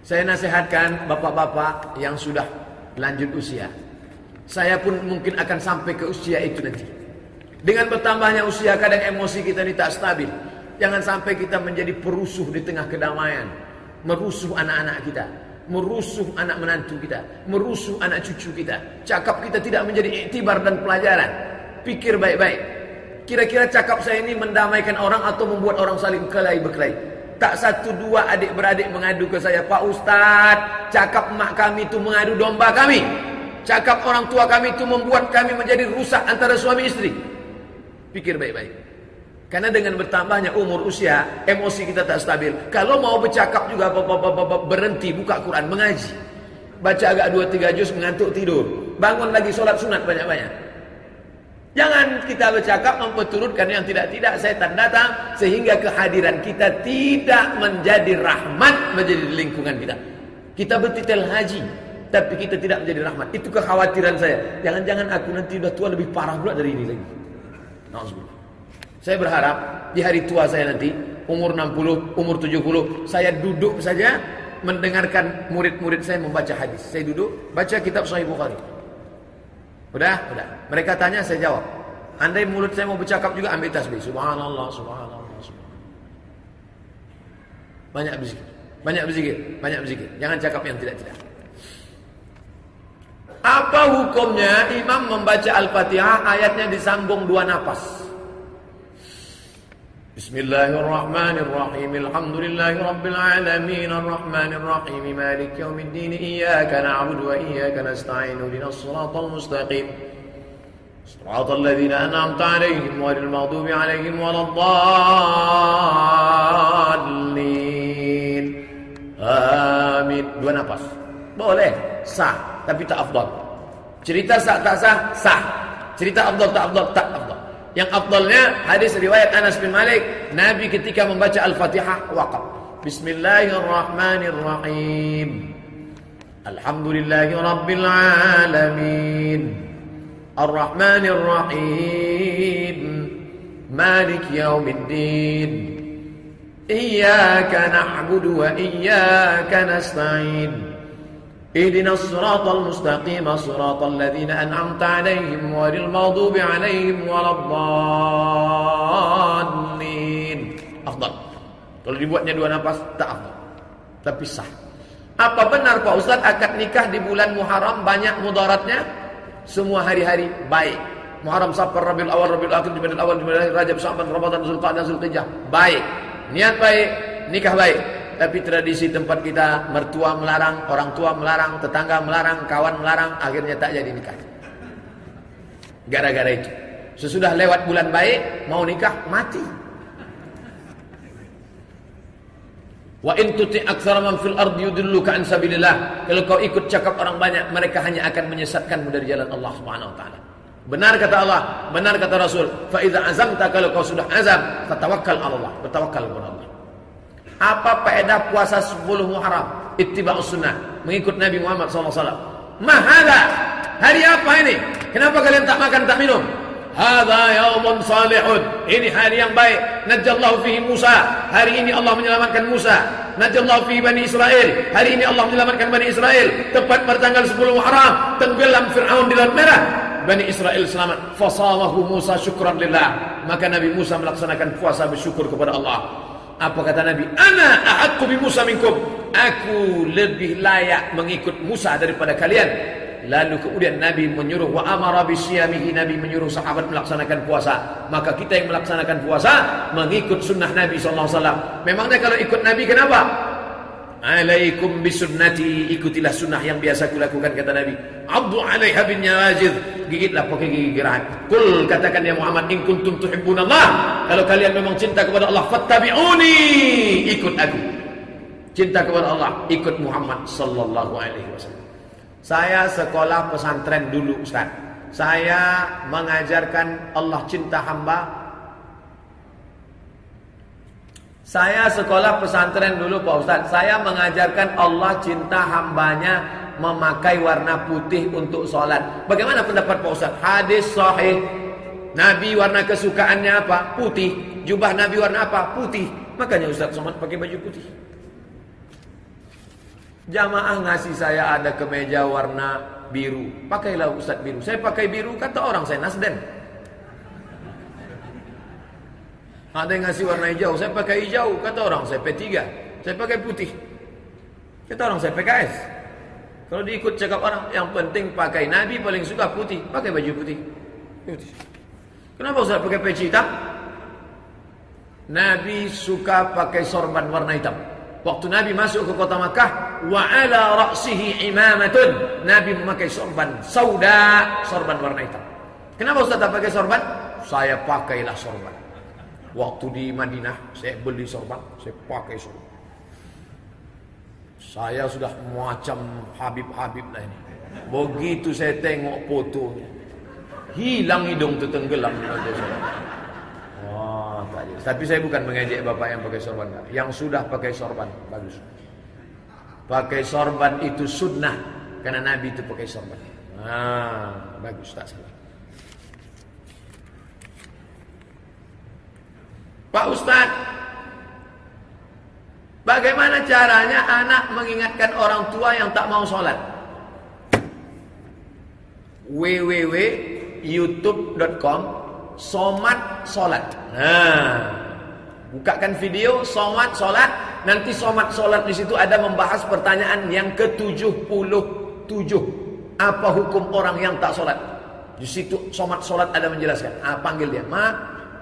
Speaker 2: Saya nasihatkan bapak-bapak yang sudah lanjut usia. Saya pun mungkin akan sampai ke usia itu nanti dengan bertambahnya usia kadang emosi kita ini tak stabil. Jangan sampai kita menjadi perusuh di tengah kedamaian. Merusuh anak-anak kita. Merusuh anak menantu kita. Merusuh anak cucu kita. Cakap kita tidak menjadi iktibar dan pelajaran. Pikir baik-baik. Kira-kira cakap saya ini mendamaikan orang atau membuat orang saling kelai berkelahi. Tak satu dua adik beradik mengadu ke saya. Pak Ustadz, cakap mak kami itu mengadu domba kami. cakap orang tua kami itu membuat kami menjadi rusak antara suami istri. Pikir baik-baik. Karena dengan bertambahnya umur usia, emosi kita tak stabil. Kalau mau bercakap juga berhenti buka Quran mengaji. Baca agak dua tiga juz mengantuk tidur. Bangun lagi sholat sunat banyak-banyak. Jangan kita bercakap memperturutkan yang tidak-tidak setan datang sehingga kehadiran kita tidak menjadi rahmat menjadi lingkungan kita. Kita bertitel haji tapi kita tidak menjadi rahmat. Itu kekhawatiran saya. Jangan-jangan aku nanti sudah tua lebih parah pula dari ini lagi. Saya berharap di hari tua saya nanti umur 60, umur 70 saya duduk saja mendengarkan murid-murid saya membaca hadis. Saya duduk baca kitab Sahih Bukhari. Udah, udah. Mereka tanya, saya jawab. Andai mulut saya mau bercakap juga ambil tasbih. Subhanallah, subhanallah, subhanallah. Banyak berzikir. Banyak berzikir, banyak berzikir. Jangan cakap yang tidak-tidak. Apa hukumnya imam membaca Al-Fatihah ayatnya disambung dua napas? بسم الله الرحمن الرحيم الحمد لله رب العالمين الرحمن الرحيم مالك يوم الدين إياك نعبد وإياك نستعين اهدنا الصراط المستقيم صراط الذين أنعمت عليهم غير المغضوب عليهم ولا الضالين آمين dua nafas boleh sah tapi tak afdal cerita sah tak sah sah cerita afdal tak afdal tak afdal Yang afdalnya hadis riwayat Anas bin Malik, Nabi ketika membaca Al-Fatihah waqaf. Bismillahirrahmanirrahim. Alhamdulillahi rabbil alamin. Ar-Rahmanir Rahim. Malik yaumiddin. Iyyaka na'budu wa iyyaka nasta'in. اهدنا الصراط المستقيم صراط الذين أنعمت عليهم غير المغضوب عليهم ولا الضالين أفضل kalau dibuatnya dua nafas tak afdal tapi sah apa benar Pak Ustaz akad nikah di bulan Muharram banyak mudaratnya semua hari-hari baik Muharram Safar Rabiul Awal Rabiul Akhir Jumadil Awal Jumadil Rajab Sya'ban Ramadan Zulqa'dah Zulhijjah baik niat baik nikah baik tapi tradisi tempat kita mertua melarang, orang tua melarang, tetangga melarang, kawan melarang, akhirnya tak jadi nikah. Gara-gara itu. Sesudah lewat bulan baik, mau nikah, mati. Wa in tuti aktsara fil ardi yudilluka an sabilillah. Kalau kau ikut cakap orang banyak, mereka hanya akan menyesatkanmu dari jalan Allah Subhanahu wa taala. Benar kata Allah, benar kata Rasul, fa idza azamta kalau kau sudah azam, fatawakkal Allah, bertawakal kepada Allah. Apa faedah puasa 10 Muharram? Ittiba'us sunnah, mengikut Nabi Muhammad SAW. Mahala, hari apa ini? Kenapa kalian tak makan, tak minum? Hadza yaumun salihun. Ini hari yang baik. Najallahu fihi Musa. Hari ini Allah menyelamatkan Musa. Najallahu fihi Bani Israel. Hari ini Allah menyelamatkan Bani Israel. Tepat pada tanggal 10 Muharram, tenggelam Firaun di Laut Merah. Bani Israel selamat. Fasamahu Musa syukran lillah. Maka Nabi Musa melaksanakan puasa bersyukur kepada Allah. Apa kata Nabi? Ana ahakku bi Musa minkum. Aku lebih layak mengikut Musa daripada kalian. Lalu kemudian Nabi menyuruh wa amara bi siyamihi Nabi menyuruh sahabat melaksanakan puasa. Maka kita yang melaksanakan puasa mengikut sunnah Nabi sallallahu alaihi wasallam. Memangnya kalau ikut Nabi kenapa? Alaikum bisunnati ikutilah sunnah yang biasa kulakukan kata Nabi. Abdu alaiha bin nawajid gigitlah pakai gigi geraham. Kul katakan ya Muhammad in kuntum tuhibbunallah. Kalau kalian memang cinta kepada Allah fattabi'uni ikut aku. Cinta kepada Allah ikut Muhammad sallallahu alaihi wasallam. Saya sekolah pesantren dulu Ustaz. Saya mengajarkan Allah cinta hamba Saya sekolah pesantren dulu Pak Ustaz. Saya mengajarkan Allah cinta hambanya memakai warna putih untuk sholat. Bagaimana pendapat Pak Ustaz? Hadis sahih. Nabi warna kesukaannya apa? Putih. Jubah Nabi warna apa? Putih. Makanya Ustaz Somad pakai baju putih. Jamaah ngasih saya ada kemeja warna biru. Pakailah Ustaz biru. Saya pakai biru kata orang saya Nasden. Ada yang ngasih warna hijau, saya pakai hijau. Kata orang, saya P3. Saya pakai putih. Kata orang, saya PKS. Kalau diikut cakap orang, yang penting pakai Nabi paling suka putih. Pakai baju putih. Putih. Kenapa Ustaz pakai peci hitam? Nabi suka pakai sorban warna hitam. Waktu Nabi masuk ke kota Makkah, wa ala ra'sihi imamatun. Nabi memakai sorban sauda, sorban warna hitam. Kenapa Ustaz tak pakai sorban? Saya pakailah sorban. Waktu di Madinah saya beli sorban, saya pakai sorban. Saya sudah macam Habib-Habib lah ini. Begitu saya tengok fotonya. Hilang hidung tu tenggelam. Oh. Tapi saya bukan mengejek bapak yang pakai sorban. Yang sudah pakai sorban, bagus. Pakai sorban itu sunnah. Karena Nabi itu pakai sorban. Ah, bagus, tak salah. Pak Ustadz, bagaimana caranya anak mengingatkan orang tua yang tak mau sholat? www.youtube.com Somat Solat. Nah, bukakan video Somat Solat. Nanti Somat Solat di situ ada membahas pertanyaan yang ke-77. Apa hukum orang yang tak solat? Di situ Somat Solat ada menjelaskan. Ah, panggil dia. Ma,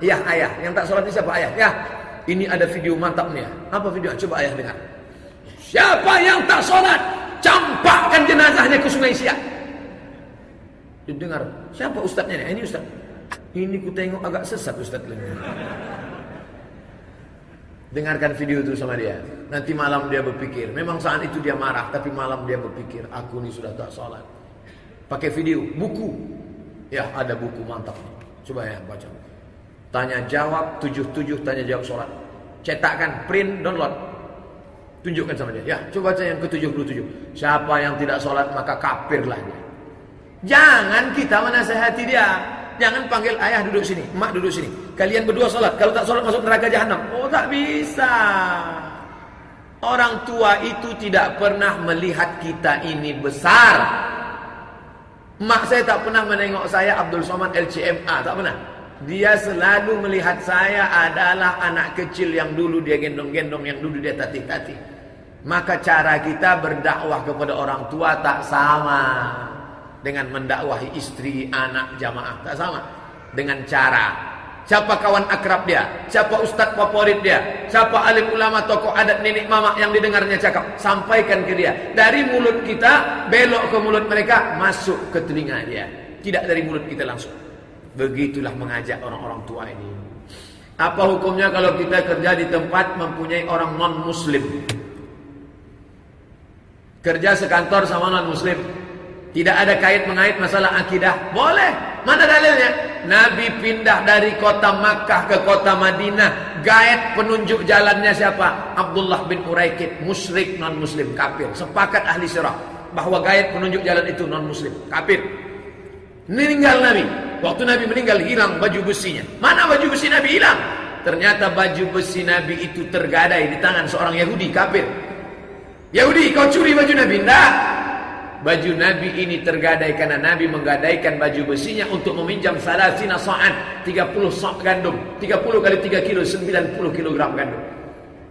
Speaker 2: ya ayah. Yang tak solat ini siapa ayah? Ya, ini ada video mantap nih ya. Apa video? Coba ayah dengar. Siapa yang tak solat? Campakkan jenazahnya ke sungai Siak. Didengar, siapa ustadznya? Ini ustadz. Ini ku tengok agak sesat ustadz lagi. Dengarkan video itu sama dia. Nanti malam dia berpikir. Memang saat itu dia marah, tapi malam dia berpikir, aku ini sudah tak sholat. Pakai video, buku. Ya, ada buku mantap. Coba ya baca. Tanya jawab 77 tanya jawab sholat. Cetakkan, print, download. Tunjukkan sama dia. Ya, coba baca yang ke-77. Siapa yang tidak sholat maka kafirlah dia. Jangan kita menasehati dia. Jangan panggil ayah duduk sini, mak duduk sini. Kalian berdua sholat. Kalau tak sholat masuk neraka jahanam. Oh tak bisa. Orang tua itu tidak pernah melihat kita ini besar. Mak saya tak pernah menengok saya Abdul Somad LCMA. Tak pernah. Dia selalu melihat saya adalah anak kecil yang dulu dia gendong-gendong, yang dulu dia tatih-tatih. Maka cara kita berdakwah kepada orang tua tak sama dengan mendakwahi istri, anak, jamaah. Tak sama. Dengan cara. Siapa kawan akrab dia? Siapa ustaz favorit dia? Siapa alim ulama tokoh adat nenek mama yang didengarnya cakap? Sampaikan ke dia. Dari mulut kita belok ke mulut mereka, masuk ke telinga dia. Tidak dari mulut kita langsung. Begitulah mengajak orang-orang tua ini. Apa hukumnya kalau kita kerja di tempat mempunyai orang non muslim? Kerja sekantor sama non muslim. Tidak ada kait mengait masalah akidah. Boleh. Mana dalilnya? Nabi pindah dari kota Makkah ke kota Madinah. Gaet penunjuk jalannya siapa? Abdullah bin Uraikid. Musyrik non-muslim. Kafir. Sepakat ahli sirah. Bahwa gaet penunjuk jalan itu non-muslim. Kafir. Meninggal Nabi. Waktu Nabi meninggal hilang baju besinya. Mana baju besi Nabi hilang? Ternyata baju besi Nabi itu tergadai di tangan seorang Yahudi. Kafir. Yahudi kau curi baju Nabi. Tidak. Baju Nabi ini tergadai karena Nabi menggadaikan baju besinya untuk meminjam salasina sa'an. 30 sa' gandum. 30 kali 3 kilo 90 kilogram gandum.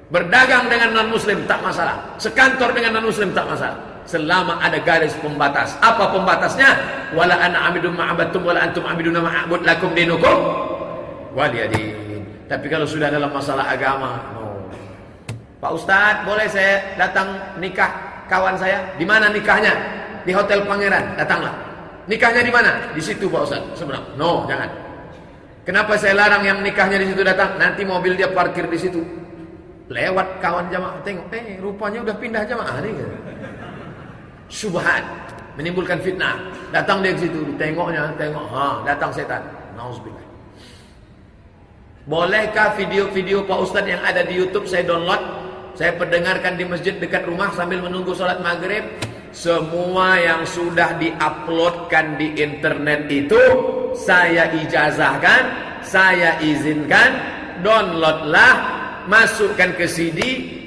Speaker 2: Berdagang dengan non muslim tak masalah. Sekantor dengan non muslim tak masalah. Selama ada garis pembatas. Apa pembatasnya? Wala ana amidun ma'abatum wala antum amidun ma'abud lakum dinukum Waliyadin. Tapi kalau sudah dalam masalah agama. Pak Ustadz boleh saya datang nikah kawan saya? Di mana nikahnya? Di Hotel Pangeran, datanglah. Nikahnya di mana? Di situ Pak Ustaz. Sebenarnya, no, jangan. Kenapa saya larang yang nikahnya di situ datang? Nanti mobil dia parkir di situ. Lewat kawan jamaah tengok, eh rupanya udah pindah jamaah nih. Subhan, menimbulkan fitnah. Datang dia ke situ, tengoknya, tengok, ha, datang setan. Nauzubillah. Bolehkah video-video Pak Ustaz yang ada di YouTube saya download? Saya perdengarkan di masjid dekat rumah sambil menunggu sholat maghrib. Semua yang sudah diuploadkan di internet itu saya ijazahkan, saya izinkan, downloadlah, masukkan ke CD,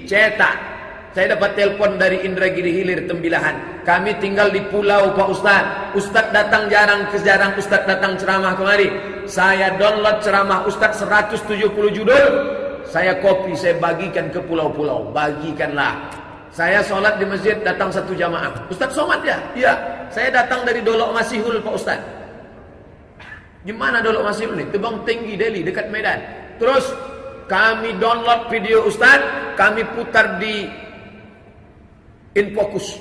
Speaker 2: cetak. Saya dapat telepon dari Indragiri Hilir Tembilahan. Kami tinggal di pulau Pak Ustaz. Ustaz datang jarang ke jarang Ustaz datang ceramah kemari. Saya download ceramah Ustaz 170 judul. Saya copy, saya bagikan ke pulau-pulau. Bagikanlah. Saya sholat di masjid datang satu jamaah. Ustaz somat ya? Iya. Saya datang dari Dolok Masihul Pak Ustaz. Gimana Dolok Masihul ini? Tebang tinggi Delhi dekat Medan. Terus kami download video Ustaz, kami putar di In fokus.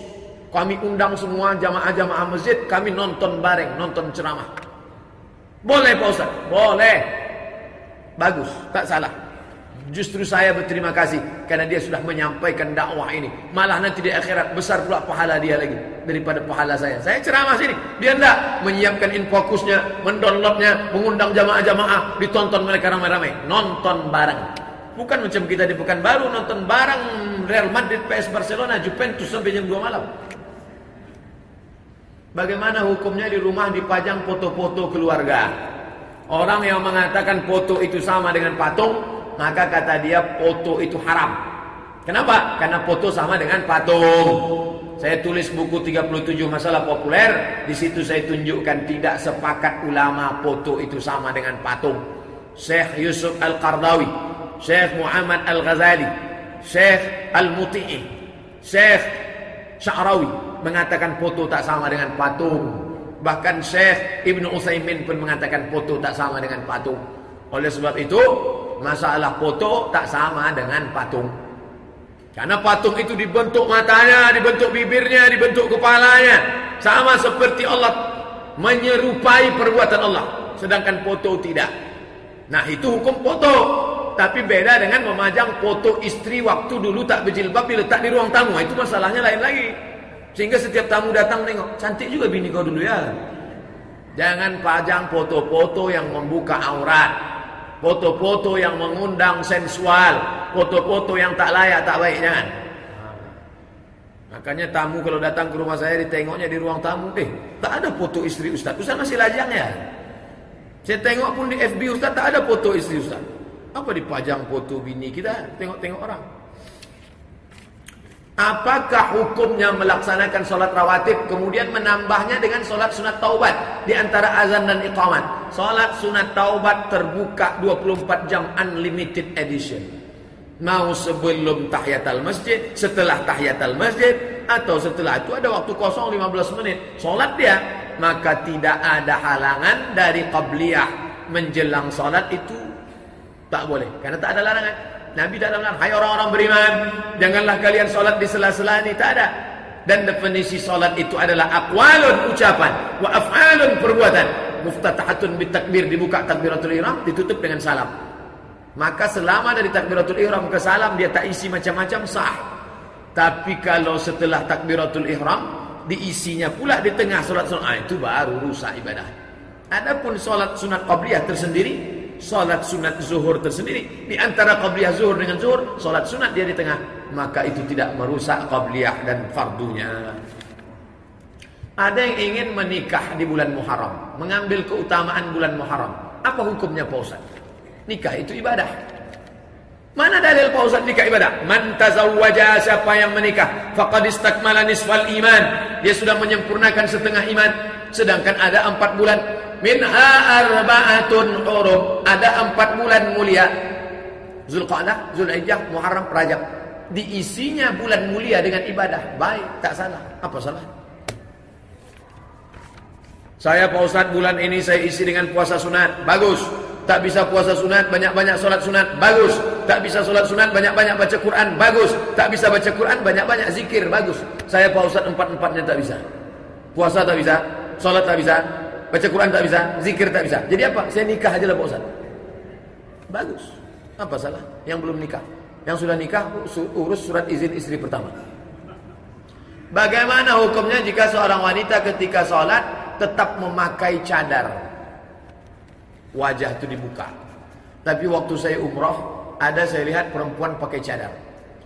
Speaker 2: Kami undang semua jamaah-jamaah masjid, kami nonton bareng, nonton ceramah. Boleh Pak Ustaz? Boleh. Bagus, tak salah. Justru saya berterima kasih karena dia sudah menyampaikan dakwah ini. Malah nanti di akhirat besar pula pahala dia lagi daripada pahala saya. Saya ceramah sini, dia enggak menyiapkan infokusnya, mendownloadnya, mengundang jamaah-jamaah, ditonton mereka ramai-ramai, nonton bareng. Bukan macam kita di Pekanbaru nonton bareng Real Madrid, PS Barcelona, Juventus sampai jam 2 malam. Bagaimana hukumnya di rumah dipajang foto-foto keluarga? Orang yang mengatakan foto itu sama dengan patung, maka kata dia foto itu haram. Kenapa? Karena foto sama dengan patung. Saya tulis buku 37 masalah populer, di situ saya tunjukkan tidak sepakat ulama foto itu sama dengan patung. Syekh Yusuf Al-Qardawi, Syekh Muhammad Al-Ghazali, Syekh Al-Muti'i, Syekh Sya'rawi mengatakan foto tak sama dengan patung. Bahkan Syekh Ibn Utsaimin pun mengatakan foto tak sama dengan patung. Oleh sebab itu, masalah foto tak sama dengan patung. Karena patung itu dibentuk matanya, dibentuk bibirnya, dibentuk kepalanya. Sama seperti Allah menyerupai perbuatan Allah. Sedangkan foto tidak. Nah itu hukum foto. Tapi beda dengan memajang foto istri waktu dulu tak berjilbab diletak di ruang tamu. Itu masalahnya lain lagi. Sehingga setiap tamu datang tengok. Cantik juga bini kau dulu ya. Jangan pajang foto-foto yang membuka aurat. Foto-foto yang mengundang sensual, foto-foto yang tak layak, tak baik jangan. Makanya tamu kalau datang ke rumah saya ditengoknya di ruang tamu, eh tak ada foto istri Ustaz. Ustaz masih lajang ya. Saya tengok pun di FB Ustaz tak ada foto istri Ustaz. Apa dipajang foto bini kita? Tengok-tengok orang. Apakah hukumnya melaksanakan solat rawatib kemudian menambahnya dengan solat sunat taubat di antara azan dan iqamat? Solat sunat taubat terbuka 24 jam unlimited edition. Mau sebelum tahiyatul masjid, setelah tahiyatul masjid atau setelah itu ada waktu kosong 15 menit. Solat dia, maka tidak ada halangan dari qabliyah menjelang solat itu tak boleh karena tak ada larangan. Nabi dalam Hai orang-orang beriman Janganlah kalian solat di sela-sela ini Tak ada. Dan definisi solat itu adalah Aqwalun ucapan Wa af'alun perbuatan. Muftatahatun bitakbir Dibuka takbiratul ihram Ditutup dengan salam. Maka selama dari takbiratul ihram ke salam Dia tak isi macam-macam sah. Tapi kalau setelah takbiratul ihram Diisinya pula di tengah solat sunat ah, Itu baru rusak ibadah. Adapun solat sunat qabliyah tersendiri Salat sunat zuhur tersendiri. Di antara qabliyah zuhur dengan zuhur Salat sunat dia di tengah. Maka itu tidak merusak qabliyah dan fardunya. Ada yang ingin menikah di bulan Muharram Mengambil keutamaan bulan Muharram. Apa hukumnya Ustaz? Nikah itu ibadah. Mana dalil Ustaz nikah ibadah? Man tazawwaja siapa yang menikah Faqad istakmala nisfal iman. Dia sudah menyempurnakan setengah iman. Sedangkan ada empat bulan minha arba'atun hurum ada empat bulan mulia. Zulqa'dah, Zulhijjah, Muharram, Rajab. Diisinya bulan mulia dengan ibadah. Baik, tak salah. Apa salah? Saya Pak Ustaz bulan ini saya isi dengan puasa sunat. Bagus. Tak bisa puasa sunat banyak-banyak solat sunat. Bagus. Tak bisa solat sunat banyak-banyak baca Quran. Bagus. Tak bisa baca Quran banyak-banyak zikir. Bagus. Saya Pak Ustaz empat-empatnya tak bisa. Puasa tak bisa solat tak bisa Baca Quran tak bisa, zikir tak bisa. Jadi apa? Saya nikah aja lah Pak Ustaz. Bagus. Apa salah? Yang belum nikah. Yang sudah nikah urus surat izin istri pertama. Bagaimana hukumnya jika seorang wanita ketika sholat tetap memakai cadar? Wajah itu dibuka. Tapi waktu saya umroh, ada saya lihat perempuan pakai cadar.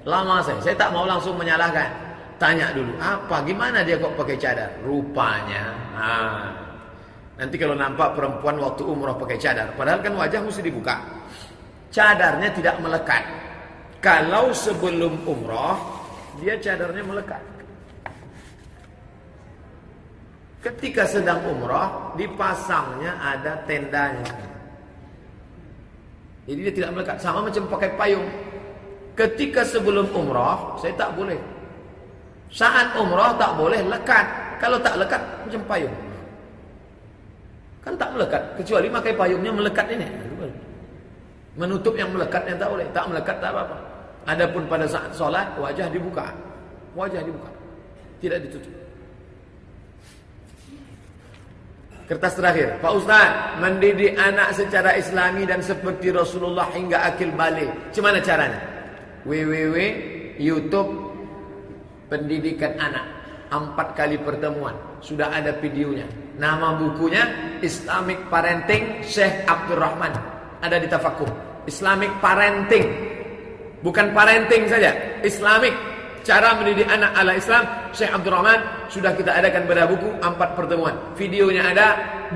Speaker 2: Lama saya, saya tak mau langsung menyalahkan. Tanya dulu, apa? Gimana dia kok pakai cadar? Rupanya, nah, Nanti kalau nampak perempuan waktu umroh pakai cadar, padahal kan wajah mesti dibuka. Cadarnya tidak melekat. Kalau sebelum umroh, dia cadarnya melekat. Ketika sedang umroh, dipasangnya ada tendanya. Jadi dia tidak melekat. Sama macam pakai payung. Ketika sebelum umroh, saya tak boleh. Saat umroh tak boleh lekat. Kalau tak lekat, macam payung. Kan tak melekat. Kecuali pakai payungnya melekat ini. Menutup yang melekat yang tak boleh. Tak melekat tak apa-apa. Adapun pada saat solat wajah dibuka. Wajah dibuka. Tidak ditutup. Kertas terakhir, Pak Ustaz, mendidik anak secara islami dan seperti Rasulullah hingga akil balik. Gimana caranya? www YouTube pendidikan anak. Empat kali pertemuan. Sudah ada videonya. Nama bukunya Islamic Parenting Syekh Abdurrahman. Ada di Tafakum. Islamic Parenting. Bukan parenting saja. Islamic. Cara mendidik anak ala Islam Syekh Abdul Rahman sudah kita adakan pada buku empat pertemuan. Videonya ada,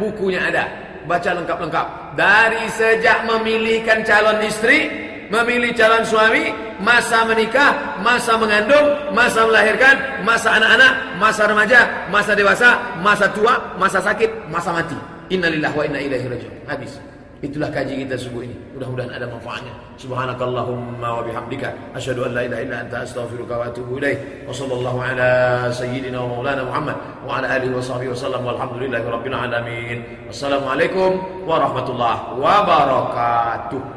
Speaker 2: bukunya ada. Baca lengkap-lengkap. Dari sejak memilihkan calon istri, memilih calon suami, masa menikah, masa mengandung, masa melahirkan, masa anak-anak, masa remaja, masa dewasa, masa tua, masa sakit, masa mati. Innalillahi wa inna ilaihi raji'un. Habis. Itulah kaji kita subuh ini. Mudah-mudahan ada manfaatnya. Subhanakallahumma wa bihamdika asyhadu an la ilaha illa anta astaghfiruka wa atubu ilaik. Wa sallallahu ala sayyidina wa maulana Muhammad wa ala alihi wa sahbihi wasallam walhamdulillahi rabbil alamin. Wassalamualaikum warahmatullahi wabarakatuh.